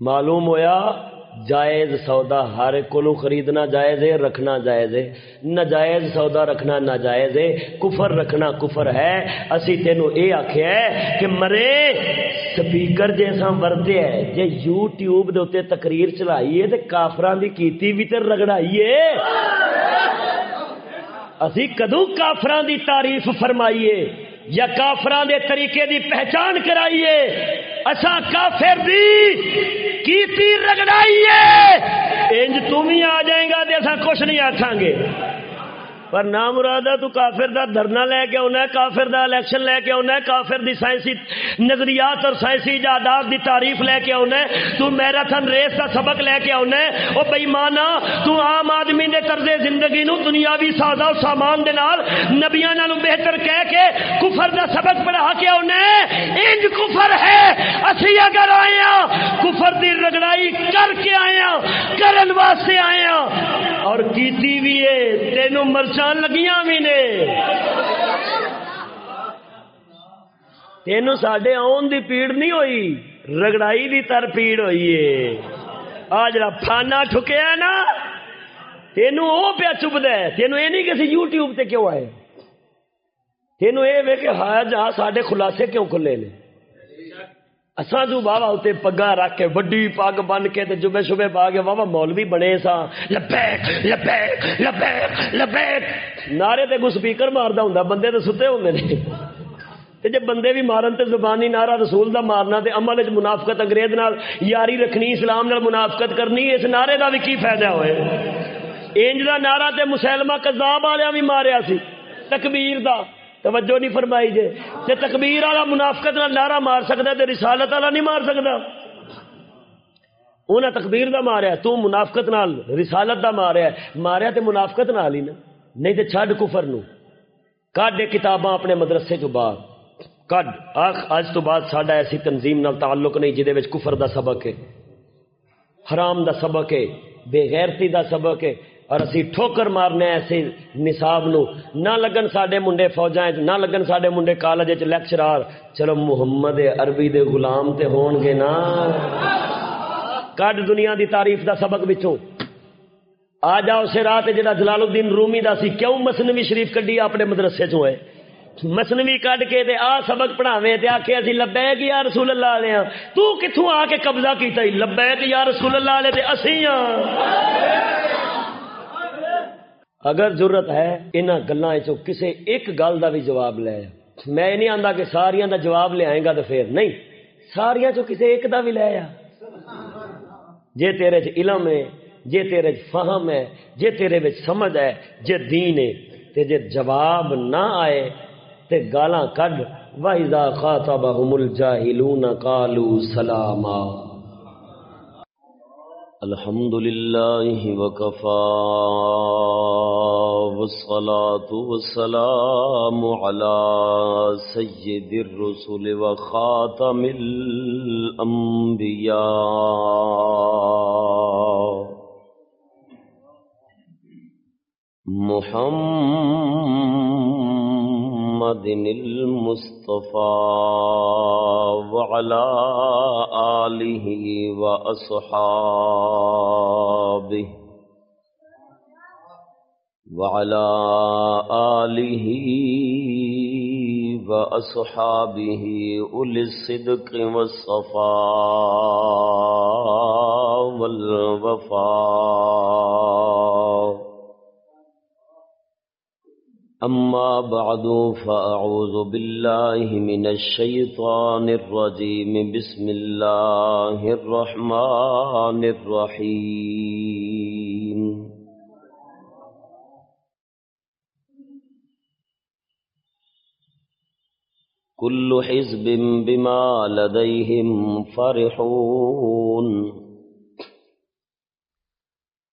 معلوم ہویا جائز سودا ہر کو خریدنا جائز ہے، رکھنا جائز ہے۔ ناجائز سودا رکھنا ناجائز ہے۔ کفر رکھنا کفر ہے۔ اسی تینو اے آخیا ہے کہ مرے، سپیکر جیسا ورتے ہے، جے یو ٹیوب دے اتنے تقریر چلائیے تے کافران دی کیتی بھی تے رگڑائیے اسی کدو کافران دی تعریف فرمائیے یا کافران دے طریقے دی پہچان کرائیے اچھا کافر دی کیتی رگڑائی ہے۔ انج تم ہی آ جائیں گا تو اصا کچھ نہیں آخان گے۔ پر نام مراد تو کافر دا دھرنا لے کے آنا ہے، کافر دا الیکشن لے کے آنا ہے، کافر دی سائنسی نظریات اور سائنسی ایجادات دی تعریف لے کے آنا ہے۔ تو میراتھن ریس کا سبق لے کے آنا ہے۔ او بے تو عام آدمی دے طرز زندگی نو دنیاوی سازا و سامان دے نال نبیاں نالوں بہتر کہہ کے کفر دا سبق پڑھا کے آنا ہے۔ انج کفر ہے۔ اسی اگر آئے ہیں کفر دی رگڑائی کر کے آئے ہیں کرن واسطے آئے ہیں اور کیتی بھی ہے، تینوں مرچ لگیاں بھی نے۔ تین سڈے آن دی پیڑ نہیں ہوئی، رگڑائی دی تر پیڑ ہوئی ہے۔ آ جا فانا ٹھکیا نا، تینوں وہ پیا چبد ہے۔ تینوں یہ نہیں کہ یو ٹیوب تے کیوں آئے۔ تینوں یہ وے کہ ہاں جا سڈے خلاصے کیوں کھلے نے۔ اساں جو بابا اتنے پگا رکھ کے وڈی پگ بن کے تے جبے شبے پا کے بابا مولوی بنے سا لبیک لبیک لبیک لبیک۔ نعرے تے کو سپیکر ماردا ہوندا، بندے تے ستے ہوندے نے۔ تے جے بندے بھی مارن تے زبانی نعرہ رسول دا مارنا تے عمل وچ منافقت انگریز نال یاری رکھنی، اسلام نال منافقت کرنی، اس نعرے دا بھی کی فائدہ ہوئے؟ انج دا نعرہ تے مسلمہ کذاب والےاں بھی ماریا سی، تکبیر دا۔ توجہ نہیں فرمائی جے۔ تے تکبیر والا منافقت نہ نعرہ مار سکتا تے رسالت والا نہیں مار سکتا انہیں تکبیر دا ماریا، تو منافقت نال، رسالت دا ماریا۔ ماریا تے منافقت نال ہی نا۔ نہیں تے چھڈ کفر نو۔ کڈ کتاباں اپنے مدرسے چ باہر۔ کڈ۔ آخ اج تو بعد ساڈا ایسی تنظیم نال تعلق نہیں جہدے وچ کفر دا سبق ہے۔ حرام دا سبق ہے۔ بے غیرتی دا سبق ہے۔ اور اسی ٹھوکر مارنے ایسے نصاب نو۔ نہ لگن ساڈے منڈے فوجاں نہ لگن ساڈے منڈے کالج وچ لیکچرار۔ چلو محمد عربی دے غلام تے ہون گے نا۔ کڈ دنیا دی تعریف دا سبق وچوں۔ آ جاؤ سے رات جڑا جلال الدین رومی دا سی۔ کیوں مسنوی شریف کڈی اپنے مدرسے چوں ہے؟ مسنوی کڈ کے تے آ سبق پڑھاویں تے آکھے اسی لبیک یا رسول اللہ علیہ۔ تو کتھوں آ کے قبضہ کیتا ہی؟ لبیک یا رسول اللہ علیہ تے اسی ہاں۔ اگر ضرورت ہے ان گلوں کسی ایک گل کا بھی جواب لے میں نہیں آتا کہ ساریا کا جواب لے آئے گا تو پھر نہیں ساریا چ کسی ایک کا بھی لے آ جے تیرے چ علم ہے، جے تیرے چ فہم ہے، جے تیرے بچ سمجھ ہے، جے دین ہے، تے جے جواب نہ آئے، تے گالاں کڈ، وَإِذَا خَاطَبَهُمُ الْجَاهِلُونَ قَالُوا سَلَامًا۔ الحمد لله وكفى والصلاة والسلام على سيد الرسل وخاتم الأنبياء. محمد محمد المصطفى وعلى آله وأصحابه وعلى آله وأصحابه أولي الصدق والصفاء والوفاء أما بعد فأعوذ بالله من الشيطان الرجيم. بسم الله الرحمن الرحيم. كل حزب بما لديهم فرحون.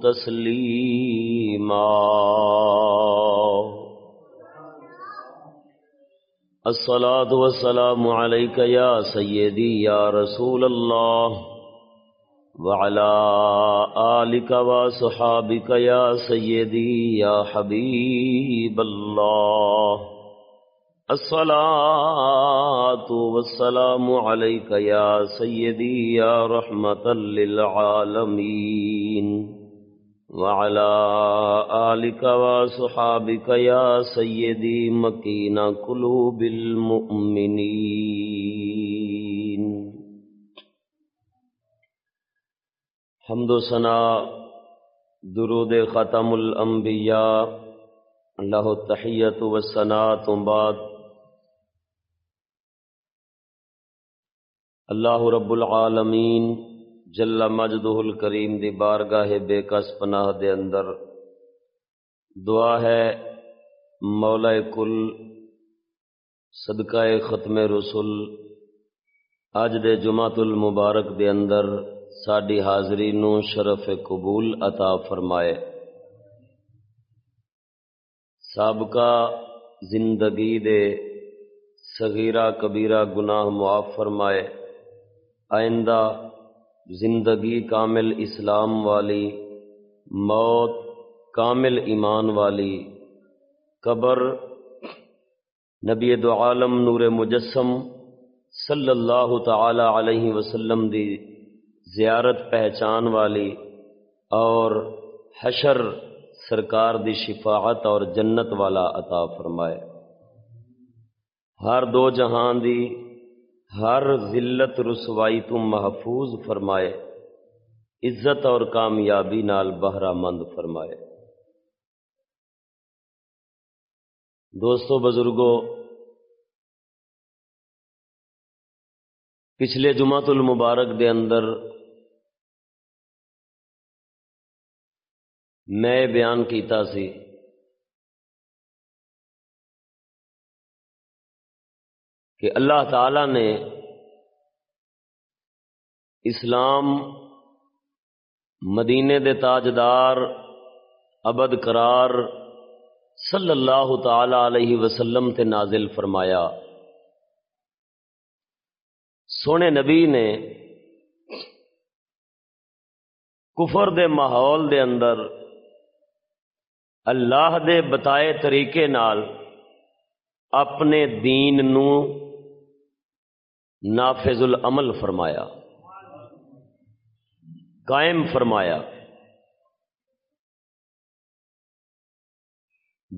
تسليما الصلاة والسلام عليك يا سيدي، يا رسول الله، وعلى آلك وصحابك يا سيدي، يا حبيب الله. الصلاة والسلام عليك يا سيدي، يا رحمة للعالمين. وعلى آلك وصحابك يا سيدي مكين قلوب المؤمنين. حمد و سنا درود ختم الانبیاء، اللہ تحیت و سنا تم بعد. اللہ رب العالمین جل مجدہ الکریم دی بارگاہ بے کس پناہ دے اندر۔ دعا ہے مولا کل صدقہ ختم رسول۔ اج دے جمعۃ المبارک دے اندر ساڈی حاضری نو شرف قبول عطا فرمائے۔ سابقہ زندگی دے صغیرہ کبیرہ گناہ معاف فرمائے۔ آئندہ زندگی کامل اسلام والی، موت کامل ایمان والی، قبر نبی دو عالم نور مجسم صلی اللہ تعالی علیہ وسلم دی زیارت پہچان والی اور حشر سرکار دی شفاعت اور جنت والا عطا فرمائے۔ ہر دو جہان دی ہر ذلت رسوائی تم محفوظ فرمائے، عزت اور کامیابی نال بہرا مند فرمائے۔ دوستو بزرگوں پچھلے جمعۃ المبارک دے اندر میں بیان کیتا سی کہ اللہ تعالی نے اسلام مدینے دے تاجدار ابد قرار صلی اللہ تعالی علیہ وسلم تے نازل فرمایا۔ سونے نبی نے کفر دے ماحول دے اندر اللہ دے بتائے طریقے نال اپنے دین نو نافذ العمل فرمایا، قائم فرمایا۔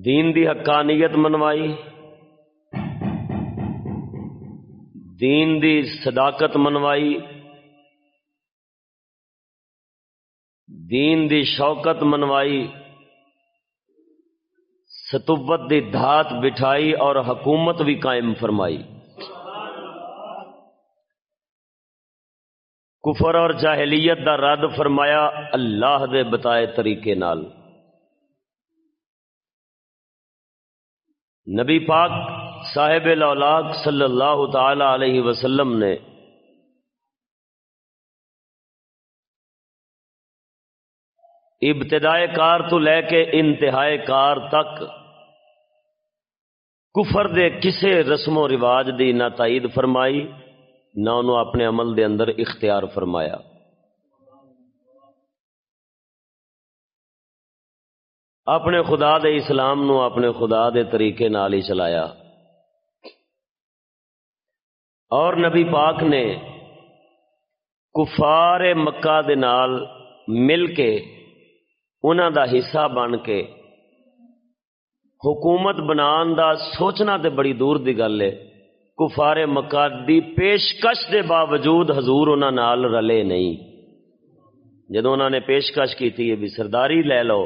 دین دی حقانیت منوائی، دین دی صداقت منوائی، دین دی شوکت منوائی، ستوت دی دھات بٹھائی اور حکومت بھی قائم فرمائی۔ کفر اور جاہلیت دا رد فرمایا اللہ دے بتائے طریقے نال۔ نبی پاک صاحب الاولاق صلی اللہ تعالی علیہ وسلم نے ابتدائے کار تو لے کے انتہائے کار تک کفر دے کسے رسم و رواج دی نہ تائید فرمائی۔ نہ انہوں اپنے عمل دے اندر اختیار فرمایا۔ اپنے خدا دے اسلام نو اپنے خدا دے طریقے نال ہی چلایا۔ اور نبی پاک نے کفار مکہ دے نال مل کے انہوں دا حصہ بن کے حکومت بنان دا سوچنا تے بڑی دور دی گل ہے۔ کفار مکہ دی پیشکش دے باوجود حضور انہاں نال رلے نہیں۔ جدو انہوں نے پیشکش کی تھی بھی سرداری لے لو۔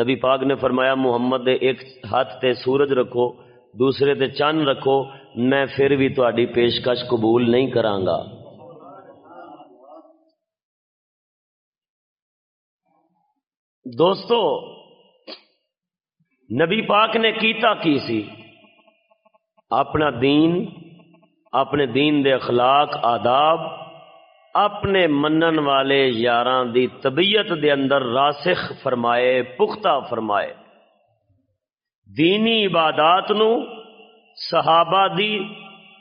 نبی پاک نے فرمایا، محمد دے ایک ہاتھ تے سورج رکھو، دوسرے تے چند رکھو، میں پھر بھی تاری پیشکش قبول نہیں کرانگا دوستو، نبی پاک نے کیتا کی سی؟ اپنا دین، اپنے دین دے اخلاق، آداب، اپنے منن والے یاراں دی طبیعت دے اندر راسخ فرمائے، پختہ فرمائے۔ دینی عبادات نو صحابہ دی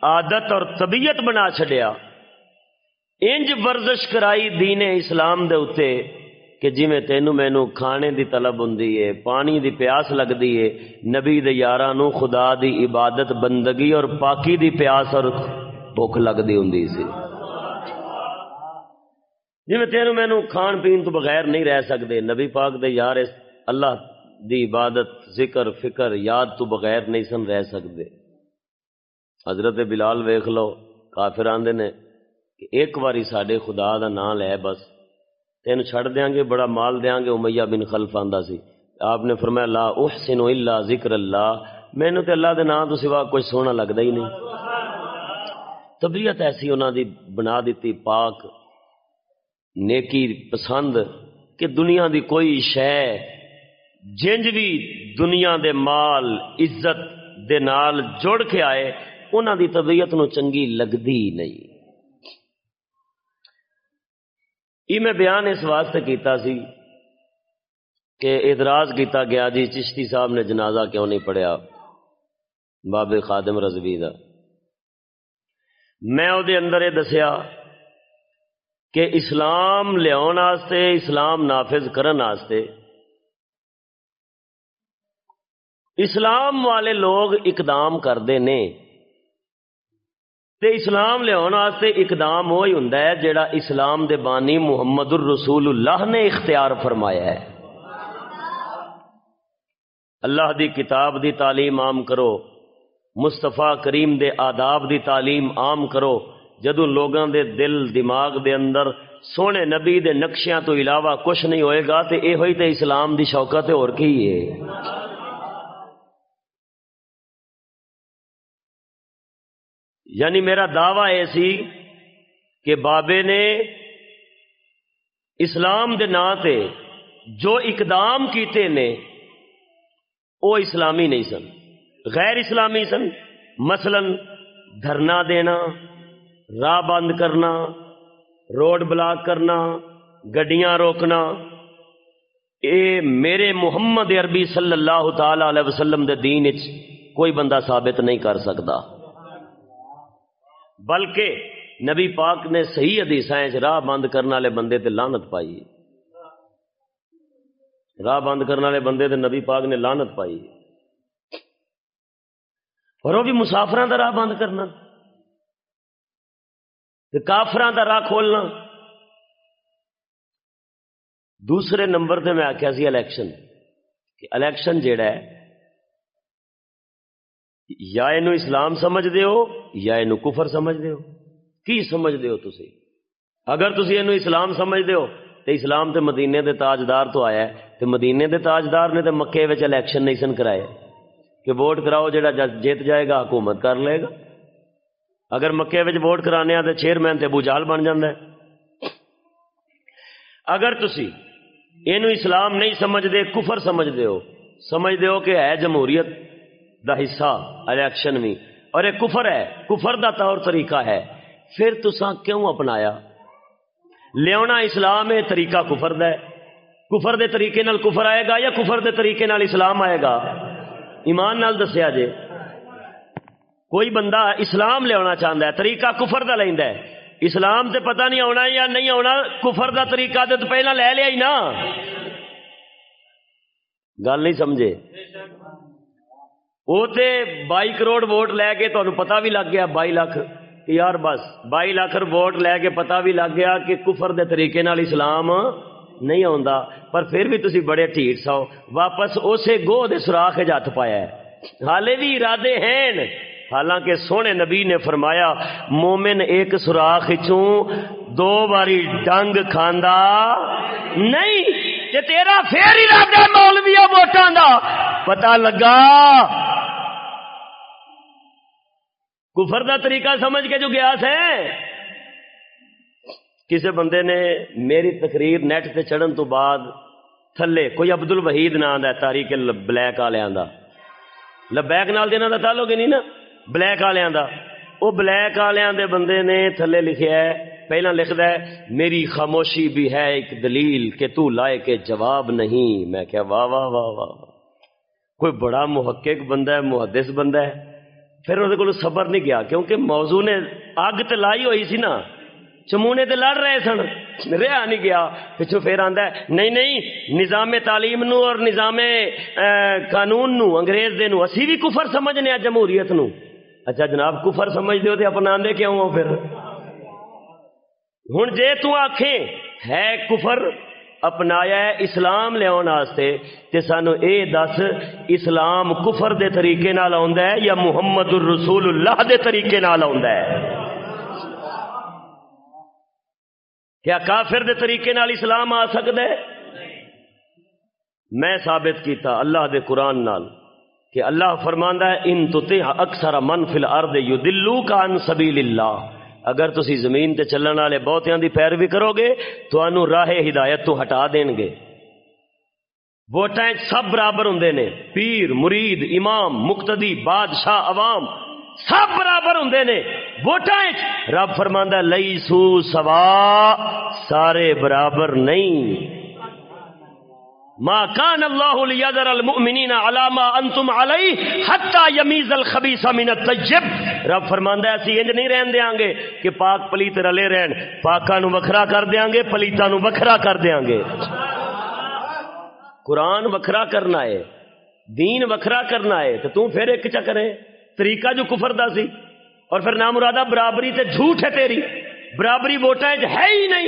عادت اور طبیعت بنا چھڈیا۔ انج ورزش کرائی دین اسلام دے اتے کہ جی میں تینو مینو کھانے دی طلب ہوندی ہے، پانی دی پیاس لگدی ہے، نبی دے یاراں نو خدا دی عبادت، بندگی اور پاکی دی پیاس اور بھوک لگدی ہوندی سی۔ جی میں تینو مینو کھان پین تو بغیر نہیں رہ سکدے، نبی پاک دے یار اس اللہ دی عبادت، ذکر، فکر، یاد تو بغیر نہیں سن رہ سکدے۔ حضرت بلال ویکھ لو، کافر آندے نے کہ ایک واری ساڈے خدا دا نام لے بس۔ تین چھڑ دیاں گے، بڑا مال دیاں گے، امیہ بن خلف آندا سی۔ آپ نے فرمایا، لا احسن الا ذکر اللہ۔ مینو تے اللہ دے نام تو سوا کچھ سونا لگدا ہی نہیں۔ طبیعت ایسی انہاں دی بنا دیتی، پاک، نیکی، پسند، کہ دنیا دی کوئی شے، جنج بھی دنیا دے مال، عزت دے نال جڑ کے آئے، انہاں دی طبیعت نو چنگی لگدی نہیں۔ یہ میں بیان اس واسطے کیتا سی کہ اعتراض کیتا گیا جی چشتی صاحب نے جنازہ کیوں نہیں پڑھیا؟ باب خادم رضوی دا۔ میں وہ اندر یہ دسیا کہ اسلام لیاؤن واسطے اسلام نافذ کرن واسطے اسلام والے لوگ اقدام کرتے نے۔ تے اسلام لیاؤن واسطے اقدام وہی ہوں جڑا اسلام دے بانی محمد الرسول اللہ نے اختیار فرمایا ہے۔ اللہ دی کتاب دی تعلیم عام کرو، مصطفیٰ کریم دے آداب دی تعلیم عام کرو جدو لوگاں دے دل، دماغ دے اندر سونے نبی دے نقشیاں تو علاوہ کچھ نہیں ہوئے گا، تے اے ہوئی تے اسلام دی شوکت اور کی ہے؟ یعنی میرا دعویٰ یہ سی کہ بابے نے اسلام دے نا تے جو اقدام کیتے نے، وہ اسلامی نہیں سن۔ غیر اسلامی سن۔ مثلا دھرنا دینا، راہ بند کرنا، روڈ بلاک کرنا، گڈیاں روکنا، اے میرے محمد عربی صلی اللہ تعالی علیہ وسلم دے دین کوئی بندہ ثابت نہیں کر سکتا۔ بلکہ نبی پاک نے صحیح حدیث راہ بند کرنے والے بندے تے لانت پائی راہ بند کرنے والے بندے تے نبی پاک نے لانت پائی اور وہ بھی مسافر کا راہ بند کرنا۔ کافران کا راہ کھولنا۔ دوسرے نمبر تے میں آخیا سی الیکشن۔ کہ الیکشن جیڑا ہے یا یہ اسلام سمجھ دے ہو یا یہ کفر سمجھ دے ہو؟ کی سمجھ دے ہو تسی؟ اگر تسی یہ اسلام سمجھ دے ہو تو اسلام تے مدینے دے تاجدار تو آیا ہے، تے مدینے دے تاجدار نے تے مکے وچ الیکشن نہیں سن کرائے کہ ووٹ کراؤ جڑا جیت جائے گا، حکومت کر لے گا۔ اگر مکے وچ ووٹ کرانے تے چیئرمین تے ابو جال بن جاندا ہے۔ اگر تسی یہ اسلام نہیں سمجھ دے کفر سمجھ دے ہو سمجھ دے ہو کہ ہے جمہوریت۔ دا حصہ الیکشن بھی اور یہ کفر ہے، کفر دا طور طریقہ ہے۔ پھر تسا کیوں اپنایا؟ لیا اسلام ہے، طریقہ کفر دا ہے۔ کفر دے طریقے نال کفر آئے گا یا کفر دے طریقے نال اسلام آئے گا؟ ایمان نال دسیا جے۔ کوئی بندہ اسلام لیا چاہتا ہے، طریقہ کفر دا لینا ہے۔ اسلام تے پتہ نہیں آنا یا نہیں آنا، کفر دا طریقہ تے تو پہلا لے لیا ہی نا۔ گل نہیں سمجھے؟ وہ تے بائی کروڑ ووٹ لے کے تمہیں پتا بھی لگ گیا بائی لاکھ یار بس بائی لاکھ ووٹ لے کے پتا بھی لگ گیا کہ کفر دے طریقے نال اسلام نہیں آتا پر پھر بھی تسی بڑے ٹھیٹ سو واپس اسے گو دے سوراخ ہاتھ پایا ہے حالے بھی ارادے ہیں حالانکہ سونے نبی نے فرمایا مومن ایک سوراخ چوں دو باری ڈنگ کھاندا نہیں کہ تیرا پھر ارادہ مولویا ووٹاں دا پتہ لگا کفر دا طریقہ سمجھ کے جو گیا ہے کسی بندے نے میری تقریر نیٹ سے چڑھن تو بعد تھلے کوئی عبد الوحید نام دا تاریخ بلیک والوں دا لبیک نال دینا دا تعلق ہی نہیں نا، بلیک والوں دا وہ بلیک والے دے بندے نے تھلے لکھیا ہے، پہلا لکھ ہے، میری خاموشی بھی ہے ایک دلیل کہ تو لائے کہ جواب نہیں۔ میں کیا واہ واہ واہ واہ۔ کوئی بڑا محقق بندہ ہے، محدث بندہ ہے۔ پھر وہ کو صبر نہیں گیا کیونکہ موضوع نے اگ تو لائی ہوئی سی نا۔ چمونے تے لڑ رہے سن۔ رہا نہیں گیا۔ پچھو پھر آتا ہے، نہیں نہیں، نظام تعلیم نو اور نظام قانون نو، انگریز دے نو۔ اسی بھی کفر سمجھنے آ جمہوریت نو۔ اچھا جناب، کفر سمجھ دیو تو اپنا آندے کیوں ہو پھر؟ ہوں جے تو آخ ہے کفر اپنایا ہے اسلام لیا تو سانو اے دس، اسلام کفر دے طریقے نال آندا ہے یا محمد الرسول اللہ دے طریقے نال آندا ہے؟ کیا کافر دے طریقے نال اسلام آ سکتا ہے؟ میں ثابت کیتا اللہ دے قرآن نال کہ اللہ فرماندا ہے، ان تو تے اکثر من فی الارض یدلوک عن سبیل اللہ۔ اگر تسی زمین تے چلن والے بہتیاں دی پیروی کرو گے تو راہ ہدایت تو ہٹا دین گے۔ ووٹاں سب برابر ہوں نے، پیر، مرید، امام، مقتدی، بادشاہ، عوام، سب برابر ہوں نے۔ ووٹاں رب فرماندہ لئی سو سوا، سارے برابر نہیں۔ ما كان الله ليذر المؤمنين على ما انتم عليه حتى يميز الخبيث من الطيب رب فرماندا ہے، اسی انج نہیں رہن دیاں گے کہ پاک پلیت رلے رہن۔ پاکاں نو وکھرا کر دیاں گے پلیتاں نو وکھرا کر دیاں گے۔ قرآن وکھرا کرنا ہے، دین وکھرا کرنا ہے، تو تم پھر ایک چکرے طریقہ جو کفر دا سی۔ اور پھر نام مرادہ برابری تے جھوٹ ہے تیری۔ برابری ووٹاں ہے ہی نہیں۔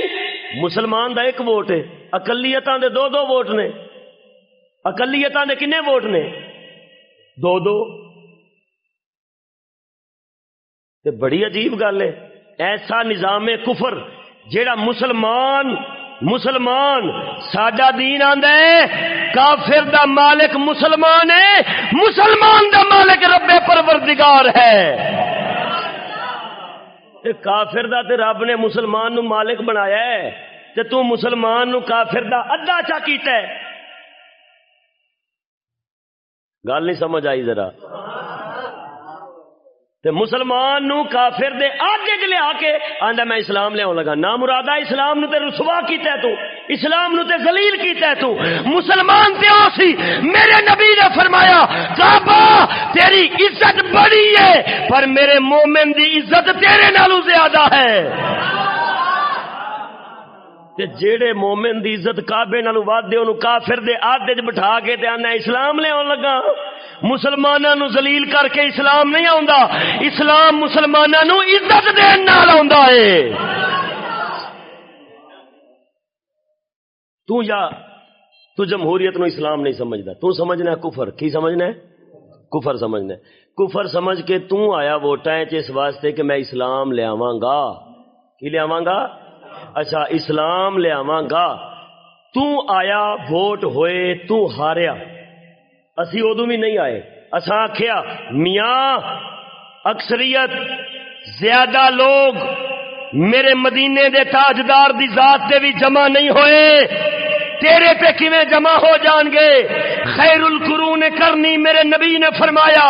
مسلمان دا ایک ووٹ ہے، اقلیتاں دے دو دو ووٹ نے۔ اقلیتاں دے کنے ووٹ نے؟ دو دو۔ تے بڑی عجیب گل ہے۔ ایسا نظام کفر جیڑا مسلمان مسلمان، ساڈا دین آندا ہے، کافر دا مالک مسلمان ہے، مسلمان دا مالک رب پروردگار ہے۔ تے کافر دا تے رب نے مسلمان نو مالک بنایا ہے۔ تے تو مسلمان نو کافر دا ادھا چا کیتا ہے۔ گل نہیں سمجھ آئی ذرا۔ تے مسلمان نو کافر دے آگے چ لیا کے آندا میں اسلام لیا لگا۔ نہ مرادہ اسلام نو تے رسوا کیتا ہے تو، اسلام نو تے ذلیل کیتا ہے تو۔ مسلمان تے او سی۔ میرے نبی نے فرمایا، کعبہ، تیری عزت بڑی ہے، پر میرے مومن دی عزت تیرے نالوں زیادہ ہے۔ تے جیڑے مومن دی عزت کعبے نالوں ود دے اونوں کافر دے آدے وچ بٹھا کے تے آنا اسلام لے اون لگا۔ مسلماناں نو ذلیل کر کے اسلام نہیں آوندا۔ اسلام مسلماناں نو عزت دین نال آوندا ہے۔ تو یا تو جمہوریت نو اسلام نہیں سمجھدا۔ تو سمجھنا ہے کفر۔ کی سمجھنا ہے؟ کفر سمجھنا ہے۔ کفر سمجھ کے تو آیا ووٹاں چ اس واسطے کہ میں اسلام لے آواں گا۔ کی لے آواں گا؟ اچھا اسلام لے گا۔ تو آیا، ووٹ ہوئے تو ہاریا۔ اسی ادو بھی نہیں آئے۔ اصا آخیا میاں، اکثریت زیادہ لوگ میرے مدینے دے تاجدار دی ذات دے بھی جمع نہیں ہوئے۔ تیرے پہ کیویں جمع ہو جان گے؟ خیر القرون کرنی میرے نبی نے فرمایا،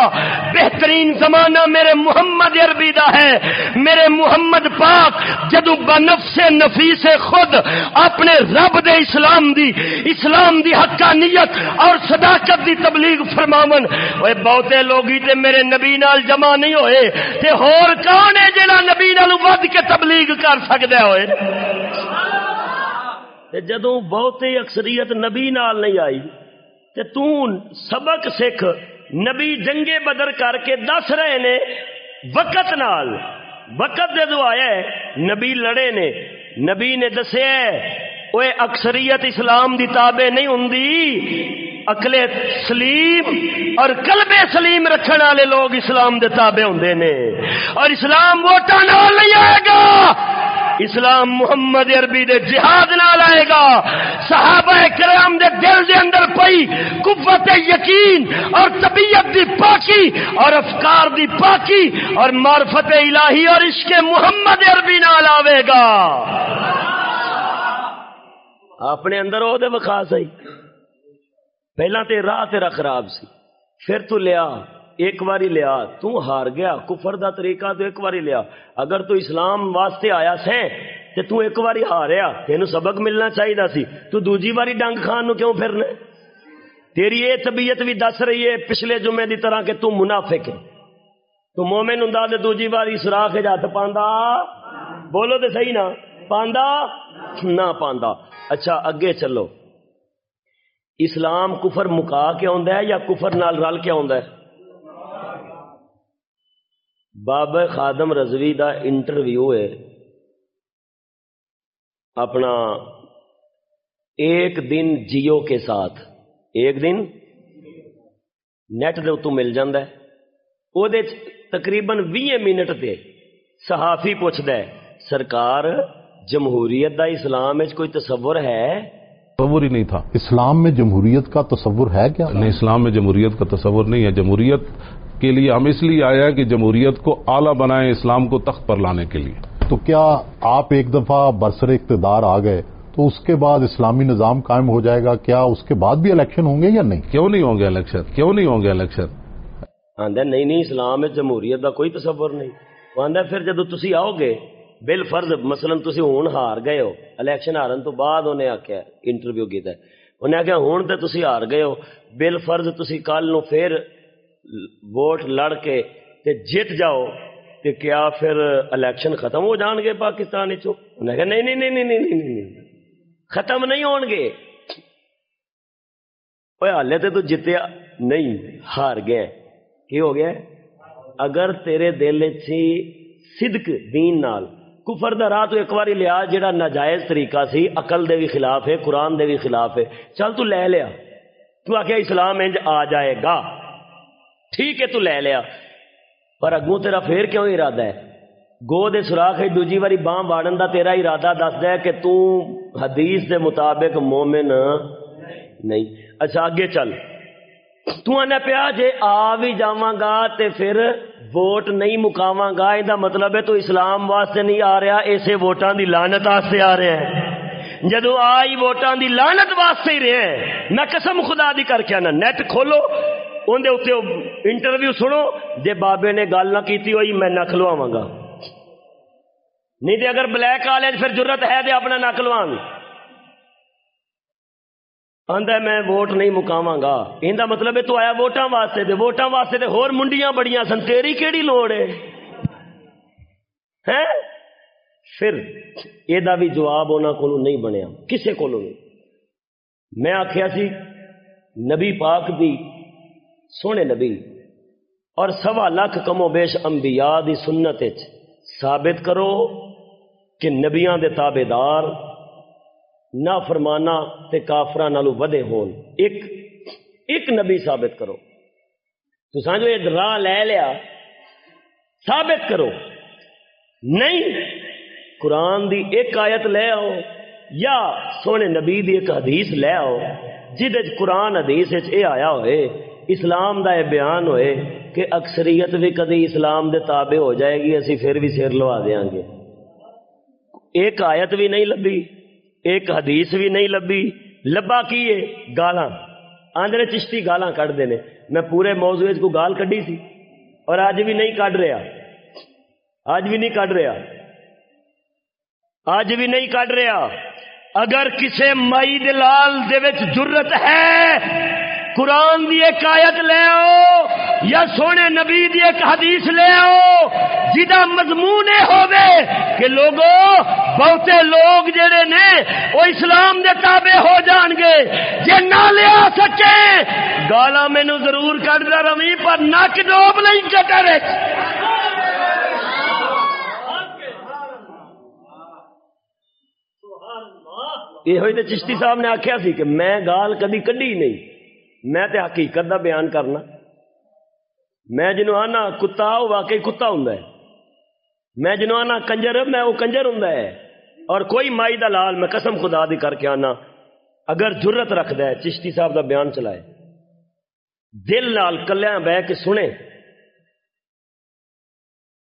بہترین زمانہ میرے محمد عربی دا ہے۔ میرے محمد پاک جدو بنفس نفیس خود اپنے رب دے اسلام دی اسلام دی حقانیت اور صداقت دی تبلیغ فرماون۔ اوے بہتے لوگی تے میرے نبی نال جمع نہیں ہوئے۔ تے ہور کون ہے جڑا نبی نال ود کے تبلیغ کر سکدا ہوئے؟ تے جدوں بہتے اکثریت نبی نال نہیں آئی، تے تو سبق سکھ نبی جنگے بدر کر کے دس رہے نے وقت نال۔ وقت جدو آیا ہے، نبی لڑے نے، نبی نے دسیا وہ اکثریت اسلام دی تابع نہیں ہوں اکلے سلیم اور کلبے سلیم رکھنے والے لوگ اسلام دے تابع ہوں نے۔ اور اسلام ووٹاں نال نہیں آئے گا۔ اسلام محمد عربی دے جہاد نال آئے گا۔ صحابہ کرام دے دل دے اندر پئی قوت یقین اور طبیعت دی پاکی اور افکار دی پاکی اور معرفت الہی اور عشق محمد عربی نال آوے گا۔ اپنے اندر او دے وکھا سی پہلا تے راہ تیرا خراب سی۔ پھر تو لیا، ایک باری لیا، تو ہار گیا، کفر دا طریقہ تو ایک باری لیا۔ اگر تو اسلام واسطے آیا سے تے تو ایک باری ہاریا تینوں سبق ملنا چاہیے سی۔ تو دوجی باری ڈنگ خان نو کیوں پھرنا؟ تیری یہ طبیعت بھی دس رہی ہے پچھلے جمعے دی طرح کہ تو منافق ہے۔ تو مومن ہوں تے دوجی باری سوراخ ہاتھ پاندا۔ بولو تے صحیح نا، پاندا؟ نہ پاندا۔ اچھا اگے چلو۔ اسلام کفر مکا کے آندا ہے یا کفر نال رل کے آندا ہے؟ بابا خادم رضوی دا انٹرویو ہے۔ اپنا ایک دن جیو کے ساتھ۔ ایک دن نیٹ دے اتوں مل جاندہ ہے۔ او دے تقریباً 20 منٹ تے صحافی پوچھدا ہے، سرکار جمہوریت دا اسلام کوئی تصور ہے؟ تصور ہی نہیں تھا۔ اسلام میں جمہوریت کا تصور ہے کیا؟ نہیں اسلام میں جمہوریت کا تصور نہیں ہے۔ جمہوریت کے لیے ہم اس لیے آیا کہ جمہوریت کو اعلیٰ بنائیں اسلام کو تخت پر لانے کے لیے۔ تو کیا آپ ایک دفعہ برسر اقتدار آ گئے تو اس کے بعد اسلامی نظام قائم ہو جائے گا؟ کیا اس کے بعد بھی الیکشن ہوں گے یا نہیں؟ کیوں نہیں ہوں گے الیکشن؟ کیوں نہیں ہوں گے الیکشن؟ آندا نہیں نہیں اسلام میں جمہوریت دا کوئی تصور نہیں۔ آندا پھر جدو تسی آؤ گے بل فرض مثلا تسی ہون ہار گئے ہو، الیکشن ہارن تو بعد انہیں آخیا انٹرویو کیتا ہے۔ انہیں آخیا ہون تے تسی ہار گئے ہو بل فرض تسی کل نو پھر ووٹ لڑ کے تے جیت جاؤ، تے کیا پھر الیکشن ختم ہو جان گے پاکستان چو انہیں کہا نہیں نہیں نہیں نہیں نہیں نہیں ختم نہیں ہون گے۔ اوے حالے تے تو جتیا نہیں، ہار گئے۔ کی ہو گیا؟ اگر تیرے دل چ صدق دین نال کفر دا راہ تو ایک باری لیا جڑا ناجائز طریقہ سی، عقل دے بھی خلاف ہے، قرآن دے بھی خلاف ہے۔ چل تو لے لیا۔ تو آخیا اسلام انج آ جائے گا۔ ٹھیک ہے، تو لے لیا۔ پر اگوں تیرا پھر کیوں ارادہ ہے؟ گو دے سوراخ دوجی باری باں واڑن دا تیرا ارادہ دسدا ہے کہ تو حدیث دے مطابق مومن نہیں۔ اچھا اگے چل۔ پیا، جے آ بھی جاواں گا تے پھر ووٹ نہیں مکاواں گا یہ مطلب ہے تو اسلام واسطے نہیں آ رہا اسے ووٹاں دی لعنت واسطے آ رہا ہے۔ جدو آئی ووٹاں دی لعنت واسطے ہی رہے ہیں، میں قسم خدا دی کر کے آنا، نیٹ کھولو اندر اتنے انٹرویو سنو، جے بابے نے گل نہ کیتی ہوئی، میں نہ کھلواواں گا۔ نہیں تے اگر بلیک کالج پھر ضرورت ہے تے اپنا نہ کھلوان۔ آندا میں ووٹ نہیں مکاواں گا۔ ایندا مطلب ہے تو آیا ووٹاں واسطے تے ووٹاں واسطے تے ہور منڈیاں بڑیاں سن۔ تیری کیڑی لوڑ ہے؟ ہیں؟ پھر یہ بھی جواب انہاں کولوں نہیں بنیا۔ کسے کولوں نہیں۔ میں آکھیا سی، نبی پاک دی سونے نبی اور سوا لاکھ کم و بیش انبیاء دی سنت ثابت کرو کہ نبیاں دے تابے دار نہ فرمانا تے کافرہ نالو ودے ہون۔ ایک ایک نبی ثابت کرو۔ تو سانجو یہ راہ لے لیا، ثابت کرو۔ نہیں، قرآن دی ایک آیت لے آؤ یا سونے نبی دی ایک حدیث لے آؤ، جہد قرآن حدیث اے آیا ہوئے، اسلام دا یہ بیان ہوئے کہ اکثریت بھی کدی اسلام دے تابع ہو جائے گی، اسی پھر بھی سیر لوا دیاں گے۔ ایک آیت بھی نہیں لبی ایک حدیث بھی نہیں لبھی۔ لبا کی گالاں۔ آندھرے چشتی گالاں کٹ دینے میں پورے موضوع کو گال کڈی سی۔ اور آج بھی نہیں کٹ رہا۔ آج بھی نہیں کٹ رہا۔ آج بھی نہیں کٹ رہا۔ اگر کسے مائی دلال دے وچ جرت ہے قرآن دی ایک آیت لے آؤ یا سونے نبی دی ایک حدیث لے آؤ جدا مضمون ہوے کہ لوگوں بہتے لوگ جڑے نے، وہ اسلام دے تابع ہو جان گے۔ جے نہ لیا سکے، گالا مینو ضرور کٹ دا روی پر نک ڈوب نہیں کٹر یہ ہوئی تو چشتی صاحب نے آخیا سی کہ میں گال کدی کڈی نہیں۔ میں تے حقیقت دا بیان کرنا۔ میں جنو آنا کتا، وہ واقعی کتا ہوں میں جنو آنا کنجر، میں وہ کنجر ہوں اور کوئی مائی دا لال، میں قسم خدا دی کر کے آنا۔ اگر جرت رکھ ہے، چشتی صاحب دا بیان چلائے۔ دل نال کلیاں بہ کے سنے۔